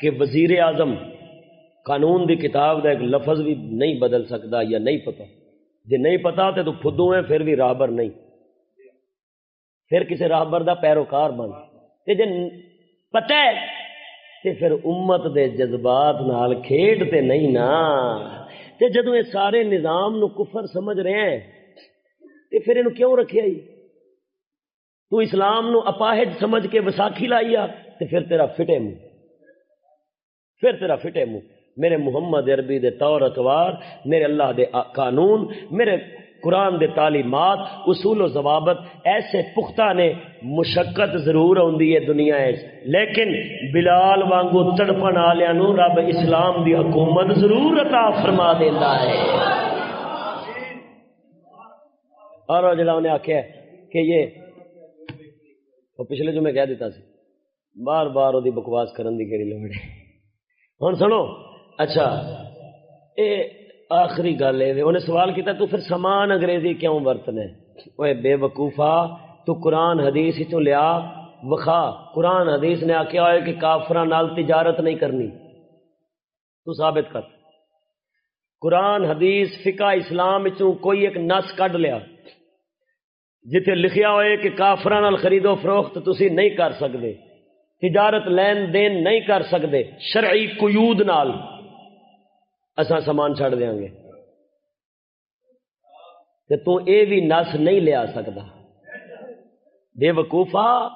کہ وزیر اعظم قانون دی کتاب دا ایک لفظ بھی نہیں بدل سکتا یا نہیں پتا جی نہیں پتا تو فدو ہے پھر بھی راہبر نہیں۔ پھر کسی راہبر دا پیروکار بن۔ تے جے پتہ ہے تے پھر امت دے جذبات نال کھیڈ تے نہیں نا۔ تے جدوں یہ سارے نظام نو کفر سمجھ رہے ہیں، تے پھر اینو کیوں رکھیا ہی تو اسلام نو اپاہج سمجھ کے وساکھی لائی آ، تے پھر تیرا فٹے منہ۔ پھر تیرا فٹے منہ۔ میرے محمد عربی دے طور اتوار میرے اللہ دے قانون، میرے قرآن دے تعلیمات، اصول و ضوابط ایسے پختہ نے مشقت ضرور آتی ہے دنیا لیکن بلال وانگو تڑپن والوں رب اسلام دی حکومت ضرور عطا فرما دینا ہے۔ اور جلا نے آخیا کہ یہ وہ پچھلے جو میں کہہ دیتا سی، بار بار وہ بکواس کرن دی کہڑی لوڑ ہے۔ ہوں سنو اچھا اے آخری گل ہے، انہیں سوال کیتا، تو پھر سامان انگریزی کیوں ورتنے؟ وہ بے وقوفا تو قرآن حدیث ہی تو لیا، وخا، قرآن حدیث نے آخیا ہوئے کہ کافران نال تجارت نہیں کرنی۔ تو ثابت کر۔ قرآن، حدیث، فقہ، اسلام چوں کوئی ایک نس کڈ لیا، جتھے لکھیا ہوئے کہ کافران نال خرید و فروخت تسی نہیں کر سکتے تجارت لین دین نہیں کر سکتے شرعی قیود نال۔ اصا سامان چھڑ دیا گے۔ تے تو اے بھی نس نہیں لیا سکتا بے وقوفا،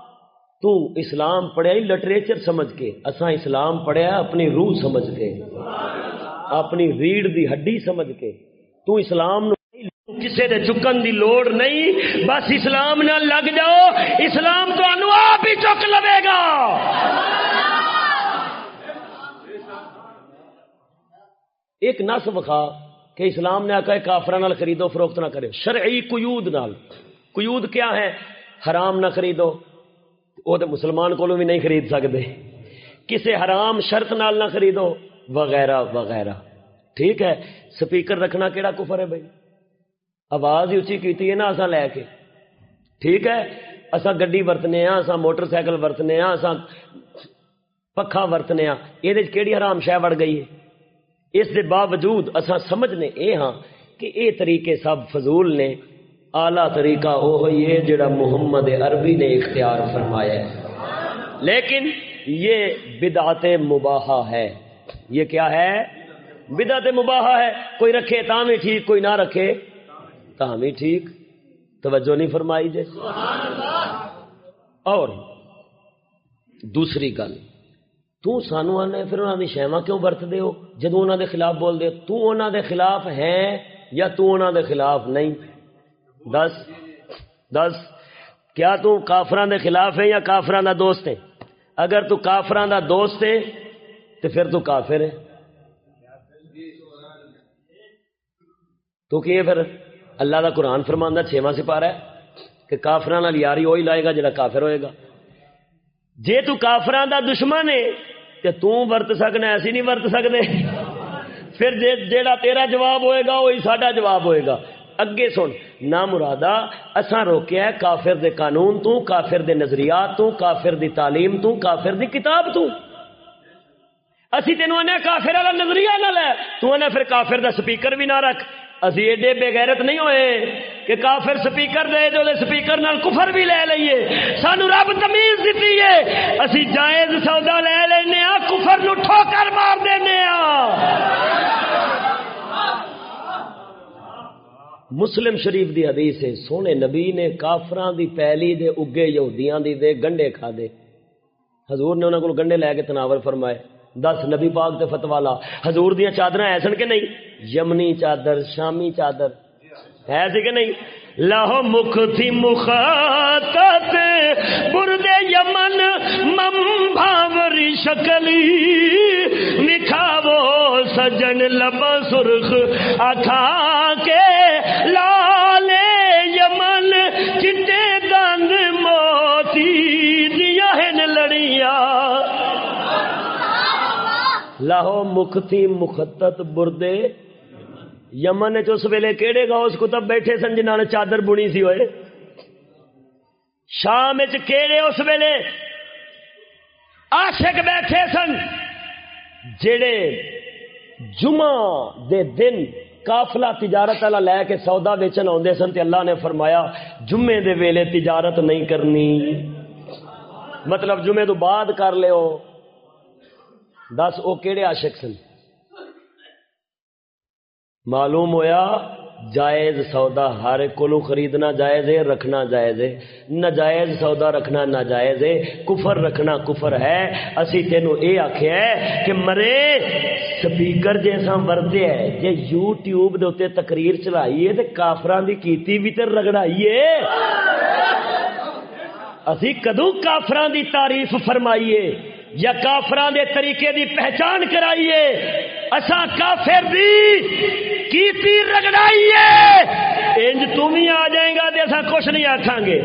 تو اسلام پڑھیا ہی لٹریچر سمجھ کے۔ اصا اسلام پڑھیا، اپنی روح سمجھ کے۔ اپنی ریڑھ دی ہڈی سمجھ کے۔ تو اسلام نو کسی دے چکن دی لوڑ نہیں، بس اسلام نہ لگ جاؤ۔ اسلام تو آپ ہی چک لوے گا۔ ایک نس وکھا کہ اسلام نے آکا کافر نال خریدو، فروخت نہ کرے۔ شرعی قیود نال۔ قیود کیا ہے حرام نہ خریدو۔ وہ تو مسلمان کو بھی نہیں خرید سکتے۔ کسی حرام شرط نال نہ خریدو۔ وغیرہ وغیرہ۔ ٹھیک ہے؟ سپیکر رکھنا کیڑا کفر ہے بھائی؟ آواز ہی اچھی کیتی ہے نا اصا لے کے۔ ٹھیک ہے؟ اصا گڈی ورتنے ہاں اصا موٹر سائیکل ورتنے ہاں اصا پکھا ورتنے ہاں یہ کیڑی حرام شہ بڑھ گئی ہے؟ اس دے باوجود اصا سمجھنے اے ہاں کہ اے طریقے سب فضول نے آلہ طریقہ وہ ہوئی ہے جڑا محمد عربی نے اختیار فرمایا ہے۔ لیکن یہ بدعت مباحہ ہے۔ یہ کیا ہے؟ بدعت مباحہ ہے۔ کوئی رکھے تامی ٹھیک، کوئی نہ رکھے تامی ٹھیک۔ توجہ نہیں فرمائی جے۔ اور دوسری گل۔ تو سانو پھر انہوں نے شہما کیوں برتدے ہو؟ جدو انہوں دے خلاف بول دے، تو دے خلاف ہے یا تو انہوں دے خلاف نہیں؟ دس دس، کیا تو کافران دے خلاف ہے یا کافران دا دوست ہے اگر تو کافران دا دوست ہے تو پھر تو کافر ہے۔ تو کہ پھر؟ اللہ دا قرآن فرماندہ چھواں سپارہ ہے کہ کافران یاری وہی لائے گا جڑا کافر ہوئے گا۔ جے تو کافران دا دشمن ہے کہ توں ورت سکنا ایسی نہیں ورت سکتے۔ پھر جیڑا تیرا جواب ہوئے گا، وہی ساڈا جواب ہوئے گا۔ اگے سن نہ مرادہ اساں روکیا ہے کافر دے قانون تو، کافر دے نظریات تو، کافر دی تعلیم تو، کافر دی کتاب تو۔ اسی تینوں آنے کافر والا نظریہ نہ لے، تو آنے پھر کافر دا سپیکر بھی نہ رکھ۔ اسی ایڈے بے غیرت نہیں ہوئے کہ کافر سپیکر دے جو سپیکر نال کفر بھی لے لئیے۔ سانو رب تمیز دیتی ہے۔ اسی جائز سودا لے لینے ہاں کفر نو ٹھوکر مار دینے ہاں مسلم شریف دی حدیث ہے، سونے نبی نے کافراں دی پہلی دے، اگے یہودیاں دی دے، گنڈے کھا دے۔ حضور نے انہوں کو گنڈے لے کے تناور فرمائے۔ دس نبی پاک تے فتوا لا۔ حضور دیا چادر ایسن کہ نہیں؟ یمنی چادر، شامی چادر۔ ہے سی کہ نہیں؟ لاہو مکھ تھی مخاطت برد یمن مم بھاوری شکلی۔ نکھاو سجن لبا سرخ اکھا لاہو مکھ مخطط بردے یمن چ اس ویلے کہڑے گا اس کتب بیٹھے سن جنہوں نے چادر بنی سی ہوئے شام کہڑے اس ویلے عاشق بیٹھے سن جڑے جمعہ دے دن کافلا تجارت والا لے کے سودا ویچن آدھے سن تے اللہ نے فرمایا جمعے دے ویلے تجارت نہیں کرنی مطلب جمعے تو بعد کر لو دس وہ کہڑے عاشق سن؟ معلوم ہویا جائز سودا ہر کو خریدنا جائز ہے، رکھنا جائز ہے۔ ناجائز سودا رکھنا ناجائز ہے۔ کفر رکھنا کفر ہے۔ اسی تینو اے آخیا ہے کہ مرے، سپیکر جیسا ورتے ہے، جے یوٹیوب دے تقریر چلائیے تے کافران دی کیتی بھی تے رگڑائیے اسی کدو کافران دی تعریف فرمائیے یا کافران دے طریقے دی پہچان کرائیے۔ اسا کافر دی کیتی رگڑائیے۔ انج تم ہی آ جائیں گا تے اسا کچھ نہیں آکھاں گے۔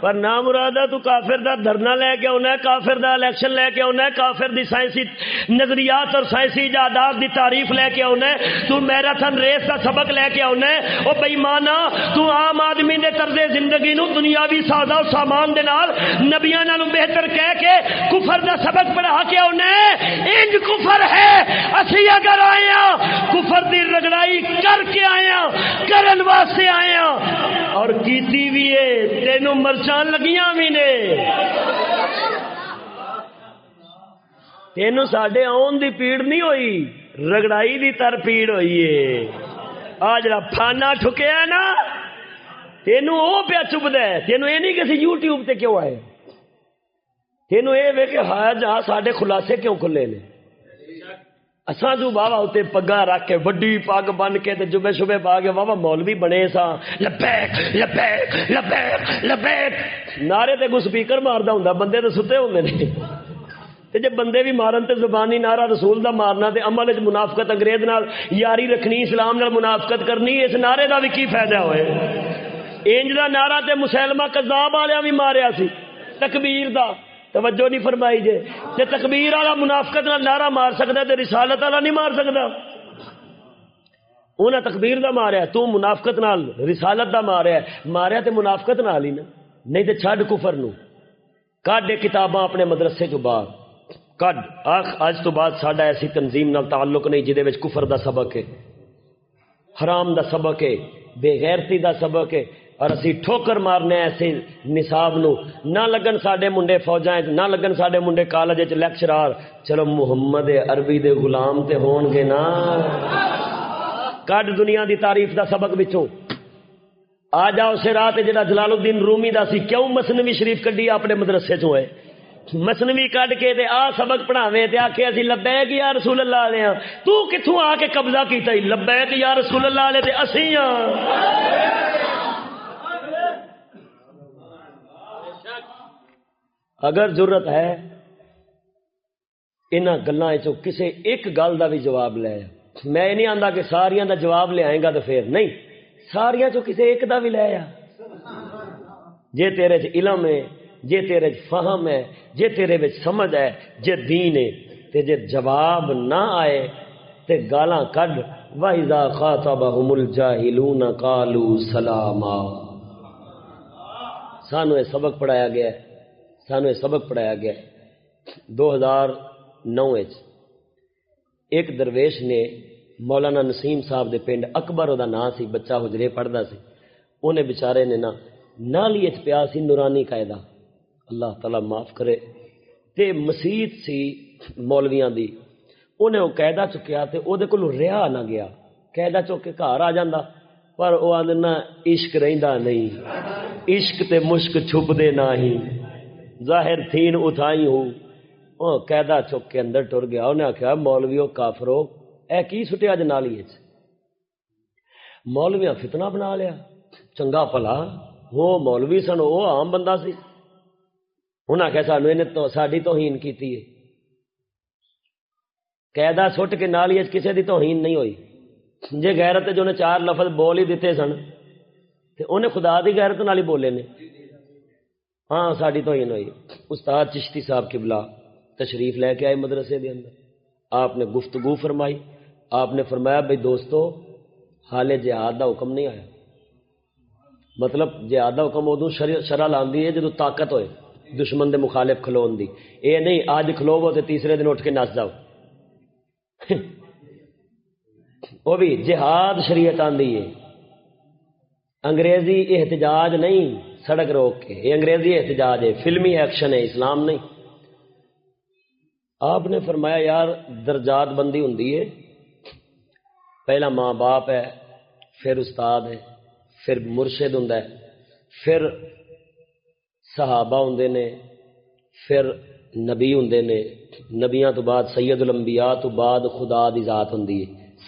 پر نام مرادہ تو کافر دا دھرنا لے کے آنا ہے، کافر دا الیکشن لے کے آنا ہے، کافر دی سائنسی نظریات اور سائنسی ایجادات دی تعریف لے کے آنا ہے۔ تو میراتھن ریس دا سبق لے کے آنا ہے۔ او بے تو عام آدمی دے طرز زندگی نو دنیاوی سازا و سامان دے نال نبیاں نالوں بہتر کہہ کے کفر دا سبق پڑھا کے آنا ہے۔ انج کفر ہے۔ اسی اگر آیا ہاں، کفر دی رگڑائی کر کے آیا ہاں، کرن واسطے آیا ہاں۔ اور کیتی بھی ہے، تینوں مرچان لگیاں بھی نے. تینوں ساڈے آن دی پیڑ نہیں ہوئی، رگڑائی دی تر پیڑ ہوئی ہے. آ جڑا پھانا ٹھکیا نا، تینوں او پیا چبدا ہے. تینوں یہ نہیں کہ اسی یوٹیوب تے کیوں آئے؟ تینوں یہ وے کہ ہاں جہاں ساڈے خلاصے کیوں کھلے نے؟ اساں جو بابا اتنے پگا رکھ کے وڈی پگ بن کے تے جبے شبے پا کے بابا مولوی بنے سا لبیک لبیک لبیک لبیک۔ نعرے تے کو سپیکر ماردا ہوندا، بندے تے ستے ہوندے نے۔ تے جے بندے بھی مارن تے زبانی نعرہ رسول دا مارنا تے عمل وچ منافقت انگریز نال، یاری رکھنی، اسلام نال منافقت کرنی، اس نعرے دا بھی کی فائدہ ہوئے؟ انج دا نعرہ تے مسلمہ کذاب والیاں بھی ماریا سی، تکبیر دا۔ توجہ نہیں فرمائی جے۔ تے تکبیر والا منافقت نال نعرہ مار سکدا تے رسالت والا نہیں مار سکدا انہیں تکبیر دا ماریا تو منافقت نال، رسالت دا ماریا ماریا تے منافقت نال ہی نا۔ نہیں تے چھڈ کفر نو۔ کڈ کتاباں اپنے مدرسے چ باہر۔ کڈ۔ آخ اج تو بعد ساڈا ایسی تنظیم نال تعلق نہیں جہدے وچ کفر دا سبق ہے۔ حرام دا سبق ہے۔ بے غیرتی دا سبق ہے۔ اور اسی ٹھوکر مارنے ایسے نصاب نو۔ نہ لگن ساڈے منڈے فوجاں نہ لگن ساڈے منڈے کالج وچ لیکچرار۔ چلو محمد عربی دے غلام تے ہون گے نا۔ کڈ دنیا دی تعریف دا سبق وچوں۔ آ جاؤ سے رات جڑا جلال الدین رومی دا سی۔ کیوں مسنوی شریف کڈی اپنے مدرسے چوں ہے؟ مسنوی کڈ کے تے آ سبق پڑھاویں تے آکھے اسی لبیک یا رسول اللہ علیہ۔ ہاں تو کتھوں آ کے قبضہ کیتا ہی؟ لبیک یا رسول اللہ علیہ تے اسی ہاں اگر ضرورت ہے ان گلوں کسی ایک گل کا بھی جواب لے۔ میں نہیں آتا کہ ساریا کا جواب لے آئے گا تو پھر نہیں ساریا چو کسی ایک کا بھی لے آ جے تیرے چ علم ہے، جے تیرے چ فہم ہے، جے تیرے وچ سمجھ ہے، جے دین ہے، تے جے جواب نہ آئے، تے گالاں کڈ۔ وَإِذَا خَاطَبَهُمُ الْجَاهِلُونَ قَالُوا سَلَامًا سانو یہ سبق پڑھایا گیا ہے۔ سانو یہ سبق پڑھایا گیا ہے۔ دو ہزار نو ایک درویش نے مولانا نسیم صاحب دے پنڈ اکبر دا نام سی، بچہ حجرے پڑھدا سی۔ انہیں بیچارے نے نا نالی اچ پیا سی نورانی قاعدہ۔ اللہ تعالی معاف کرے۔ تے مسیت سی مولویاں دی۔ انہیں وہ قاعدہ چکیا تے او دے کولوں رہا نہ گیا۔ قاعدہ چک کے گھر آ جاندا، پر وہ آدھنا عشق رہندا نہیں۔ عشق تے مشک چھپ دے نہ ہی۔ ظاہر تھین اتھائی ہوں۔ وہ قیدا چک کے اندر ٹر گیا۔ انہیں آخیا مولویو کافرو، اے کی سٹیا اج نالی مولویاں فتنہ بنا لیا۔ چنگا پلا وہ مولوی سن، وہ عام بندہ سی۔ انہیں آخیا سانو انہیں تو ساری توہین کیتی ہے قیدا سٹ کے نالی وچ کسے دی توہین نہیں ہوئی۔ جے غیرت جو نے چار لفظ بول ہی دیتے سن، تے انہیں خدا دی غیرت نال ہی بولے نے۔ ہاں ساری توہین ہوئی استاد چشتی صاحب قبلہ تشریف لے کے آئے مدرسے دے اندر۔ آپ نے گفتگو فرمائی۔ آپ نے فرمایا بھائی دوستو حال جہاد دا حکم نہیں آیا۔ مطلب جہاد دا حکم ادو شرح لاندی ہے جدو طاقت ہوئے دشمن دے مخالف کھلون دی۔ اے نہیں، آج کھلوو تے تیسرے دن اٹھ کے نس جاؤ۔ وہ بھی جہاد شریعت آندی ہے۔ انگریزی احتجاج نہیں۔ سڑک روک کے۔ یہ انگریزی احتجاج ہے۔ فلمی ایکشن ہے، اسلام نہیں۔ آپ نے فرمایا، یار، درجات بندی ہوں پہلا ماں باپ ہے، پھر استاد ہے، پھر مرشد ہوں پھر صحابہ ہوں نے، پھر نبی ہوں نے۔ نبیاں تو بعد، سید الانبیاء تو بعد خدا دی ذات ہوں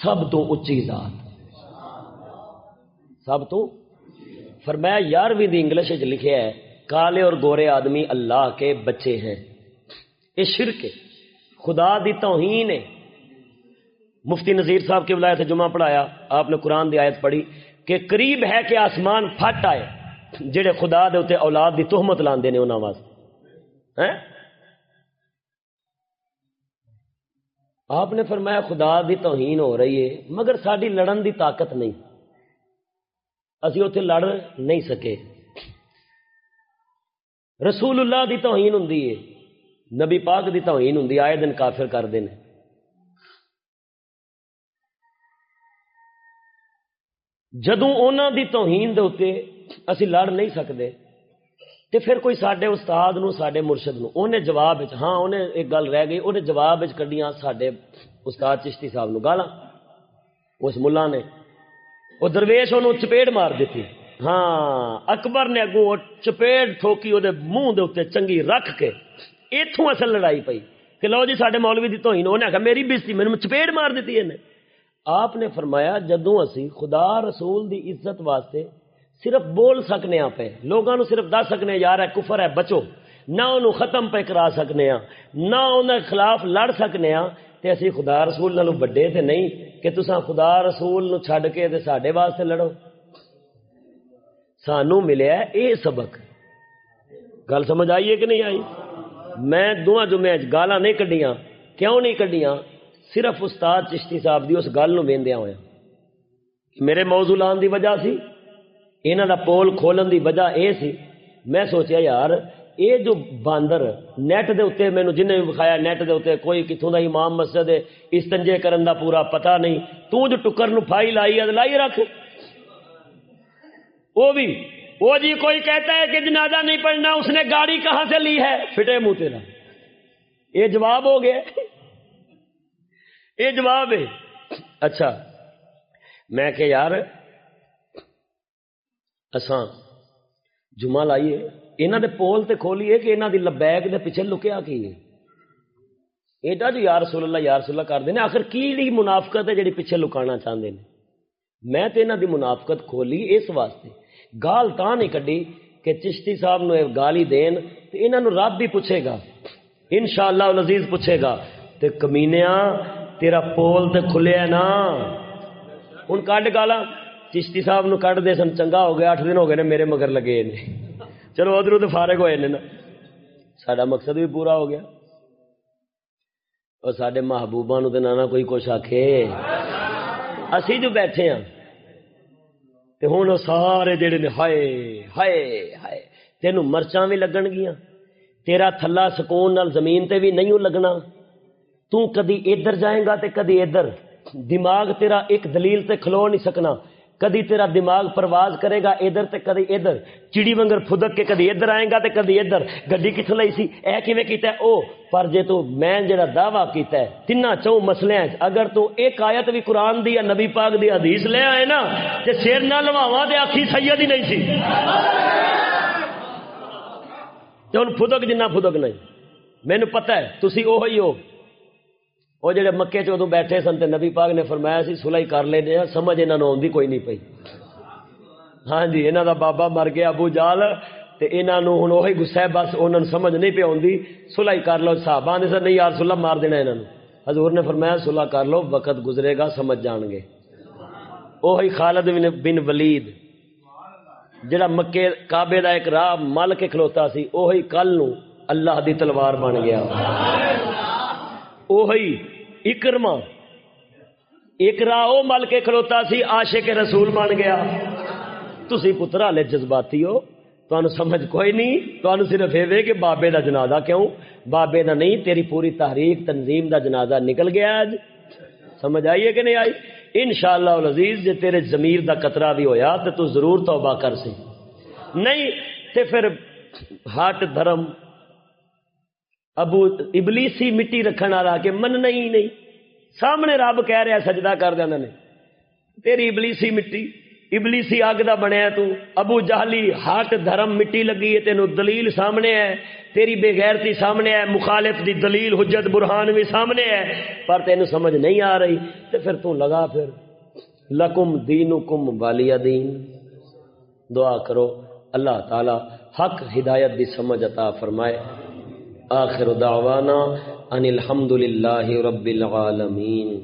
سب تو اچھی ذات۔ سب تو فرمایا، یارویں دی انگلش لکھے ہے، کالے اور گورے آدمی اللہ کے بچے ہیں۔ یہ شرک ہے۔ خدا دی توہین ہے۔ مفتی نذیر صاحب کے ولایت جمعہ پڑھایا، آپ نے قرآن دی آیت پڑھی کہ قریب ہے کہ آسمان پھٹ آئے، جڑے خدا دے اتنے اولاد دی تہمت لاندے نے انہوں واسطے۔ آپ نے فرمایا، خدا دی توہین ہو رہی ہے، مگر ساری لڑن دی طاقت نہیں۔ اسی اتنے لڑ نہیں سکے۔ رسول اللہ دی توہین ہوں نبی پاک دی توہین ہوں آئے دن کافر کرتے ہیں جدوں انہوں دی توہین دے اتنے اسی لڑ نہیں سکتے تے پھر کوئی سڈے استاد نو سڈے مرشد نو انہیں جواب ہاں انہیں ایک گل رہ گئی انہیں جواب کڈیاں سڈے استاد چشتی صاحب نو گالا اس ملا نے وہ درویش انہوں چپیڑ مار دیتی۔ ہاں اکبر نے اگوں چپیڑ ٹھوکی وہ منہ دے اتنے چنگی رکھ کے اتوں اصل لڑائی پئی کہ لو جی سارے مولوی دی توہین۔ انہیں آخیا، میری بےزتی میرے چپیڑ مار دیتی انہیں۔ آپ نے فرمایا، جدوں اسی خدا رسول دی عزت واسطے صرف بول سکنے ہاں پہ لوگوں نو صرف دس سکنے، یار ہے کفر ہے بچو۔ نہ انہوں ختم پہ کرا سکنے ہاں نہ انہیں خلاف لڑ سکنے ہاں تے اسی خدا رسول نالوں بڑے تے نہیں کہ تساں خدا رسول نو چھڈ کے تے ساڈے واسطے لڑو۔ سانو ملیا اے سبق۔ گل سمجھ آئی ہے کہ نہیں آئی؟ میں دونوں جمعے گالاں نہیں کڈیاں، کیوں نہیں کڈیاں؟ صرف استاد چشتی صاحب دی اس گل نو ویندیا ہویا میرے موضوع لان دی وجہ سی، انہاں دا پول کھولن دی وجہ اے سی۔ میں سوچیا یار اے جو باندر نیٹ دے اتنے مینو جن بھی بکھایا نیٹ دے اتنے کوئی کتوں دا امام مسجد ہے، استنجے کرن دا پورا پتہ نہیں۔ تو جو ٹکر نو پھائی لائی ہے، لائی رکھ۔ وہ بھی وہ جی کوئی کہتا ہے کہ جنازہ نہیں پڑھنا، اس نے گاڑی کہاں سے لی ہے؟ فٹے منہ تیرا۔ یہ جواب ہو گیا۔ یہ جواب ہے۔ اچھا میں کہ یار، اساں جمعہ لائیے۔ یہاں دے پول تے کھولیے کہ یہاں دی لبیک دے پیچھے لکیا کی ایڈا جو یار رسول اللہ یار رسول اللہ کر دینے آخر کی لی منافقت ہے جڑی پیچھے لکانا چاہتے ہیں میں تے انہاں دی منافقت کھولی اس واسطے گال تا نہیں کڈی کہ چشتی صاحب نو گالی دین تے انہاں نو رب بھی پوچھے گا انشاءاللہ العزیز پوچھے گا تے کمینیاں تیرا پول تے کھلیا نا ہوں کڈ گالا چشتی صاحب نو کڈ دے سن چنگا ہو گیا اٹھ دن ہو گئے نے میرے مگر لگے نے چلو ادھر ادھر فارغ ہوئے نا۔ سڈا مقصد بھی پورا ہو گیا۔ اور سڈے محبوبہ نو تو نہ کوئی کچھ آخے اسی جو بیٹھے ہاں۔ تے ہوں سارے جڑے نے ہائے ہائے ہائے۔ تینوں مرچاں بھی لگن گیا تیرا تھلا سکون نال زمین تے بھی نہیں لگنا۔ تو کدی ادھر جائیں گا تے کدی ادھر۔ دماغ تیرا ایک دلیل تے کھلو نہیں سکنا۔ کدی تیرا دماغ پرواز کرے گا ادھر تے کدی ادھر، چڑی وانگر پھدک کے کدی ادھر آئے گا تے کدی ادھر، گڈی کتھوں لئی سی؟ اے کیویں کیتا ہے؟ او، پر جے تو میں جڑا دعویٰ کیتا ہے تینا چوں مسئلے اگر تو ایک آیت بھی قرآن دی یا نبی پاک دی حدیث لے آئے نا، تے سیر نہ لواواں تے آکھی سید ہی نہیں سی۔ تے ہن پھدک جنہ پھدک نہیں۔ مینوں پتہ ہے، تسی اوہی ہو۔ وہ جڑے مکے چ ادو بیٹھے سن تے نبی پاک نے فرمایا سی سلائی کر لینے ہاں سمجھ انہاں نوں کوئی نہیں پئی ہاں جی انہاں دا بابا مر گیا ابو جال تے انہاں نوں ہن اوہی غصہ ہے بس انہاں سمجھ نہیں پئی آندی سلائی کر لو صحابہ نے سن نہیں یار صلح مار دینا انہاں نوں حضور نے فرمایا صلح کر لو وقت گزرے گا سمجھ جان گے اوہی خالد بن بن ولید جڑا مکے کعبے دا ایک راہ مل کے کھلوتا سی اوہی کل نو اللہ دی تلوار بن گیا اوہی اکرما اکرا او مل کے کھلوتا سی، عاشق رسول بن گیا۔ تسی پترا لے جذباتی ہو۔ تانوں سمجھ کوئی نہیں۔ تانوں صرف ایوے کہ بابے دا جنازہ کیوں؟ بابے دا نہیں، تیری پوری تحریک، تنظیم دا جنازہ نکل گیا آج۔ سمجھ آئیے کہ نہیں آئی؟ انشاءاللہ العزیز، جے تیرے ضمیر دا قطرہ بھی ہویا، تے تو ضرور توبہ کر سی۔ نہیں، تے پھر ہٹ دھرم ابو ابلیسی مٹی رکھن والا کہ من نہیں نہیں۔ سامنے رب کہہ رہا سجدہ کر دینا نے۔ تیری ابلیسی مٹی، ابلیسی اگ دا بنیا تو۔ ابو جہلی ہٹ دھرم مٹی لگی ہے تینوں دلیل سامنے ہے۔ تیری بے غیرتی سامنے ہے، مخالف دی دلیل، حجت برہان بھی سامنے ہے۔ پر تینوں سمجھ نہیں آ رہی۔ تو پھر تو لگا پھر۔ لکم دینکم والی دین۔ دعا کرو، اللہ تعالی حق ہدایت دی سمجھ عطا فرمائے۔ آخر دعوانا ان الحمد للہ رب العالمین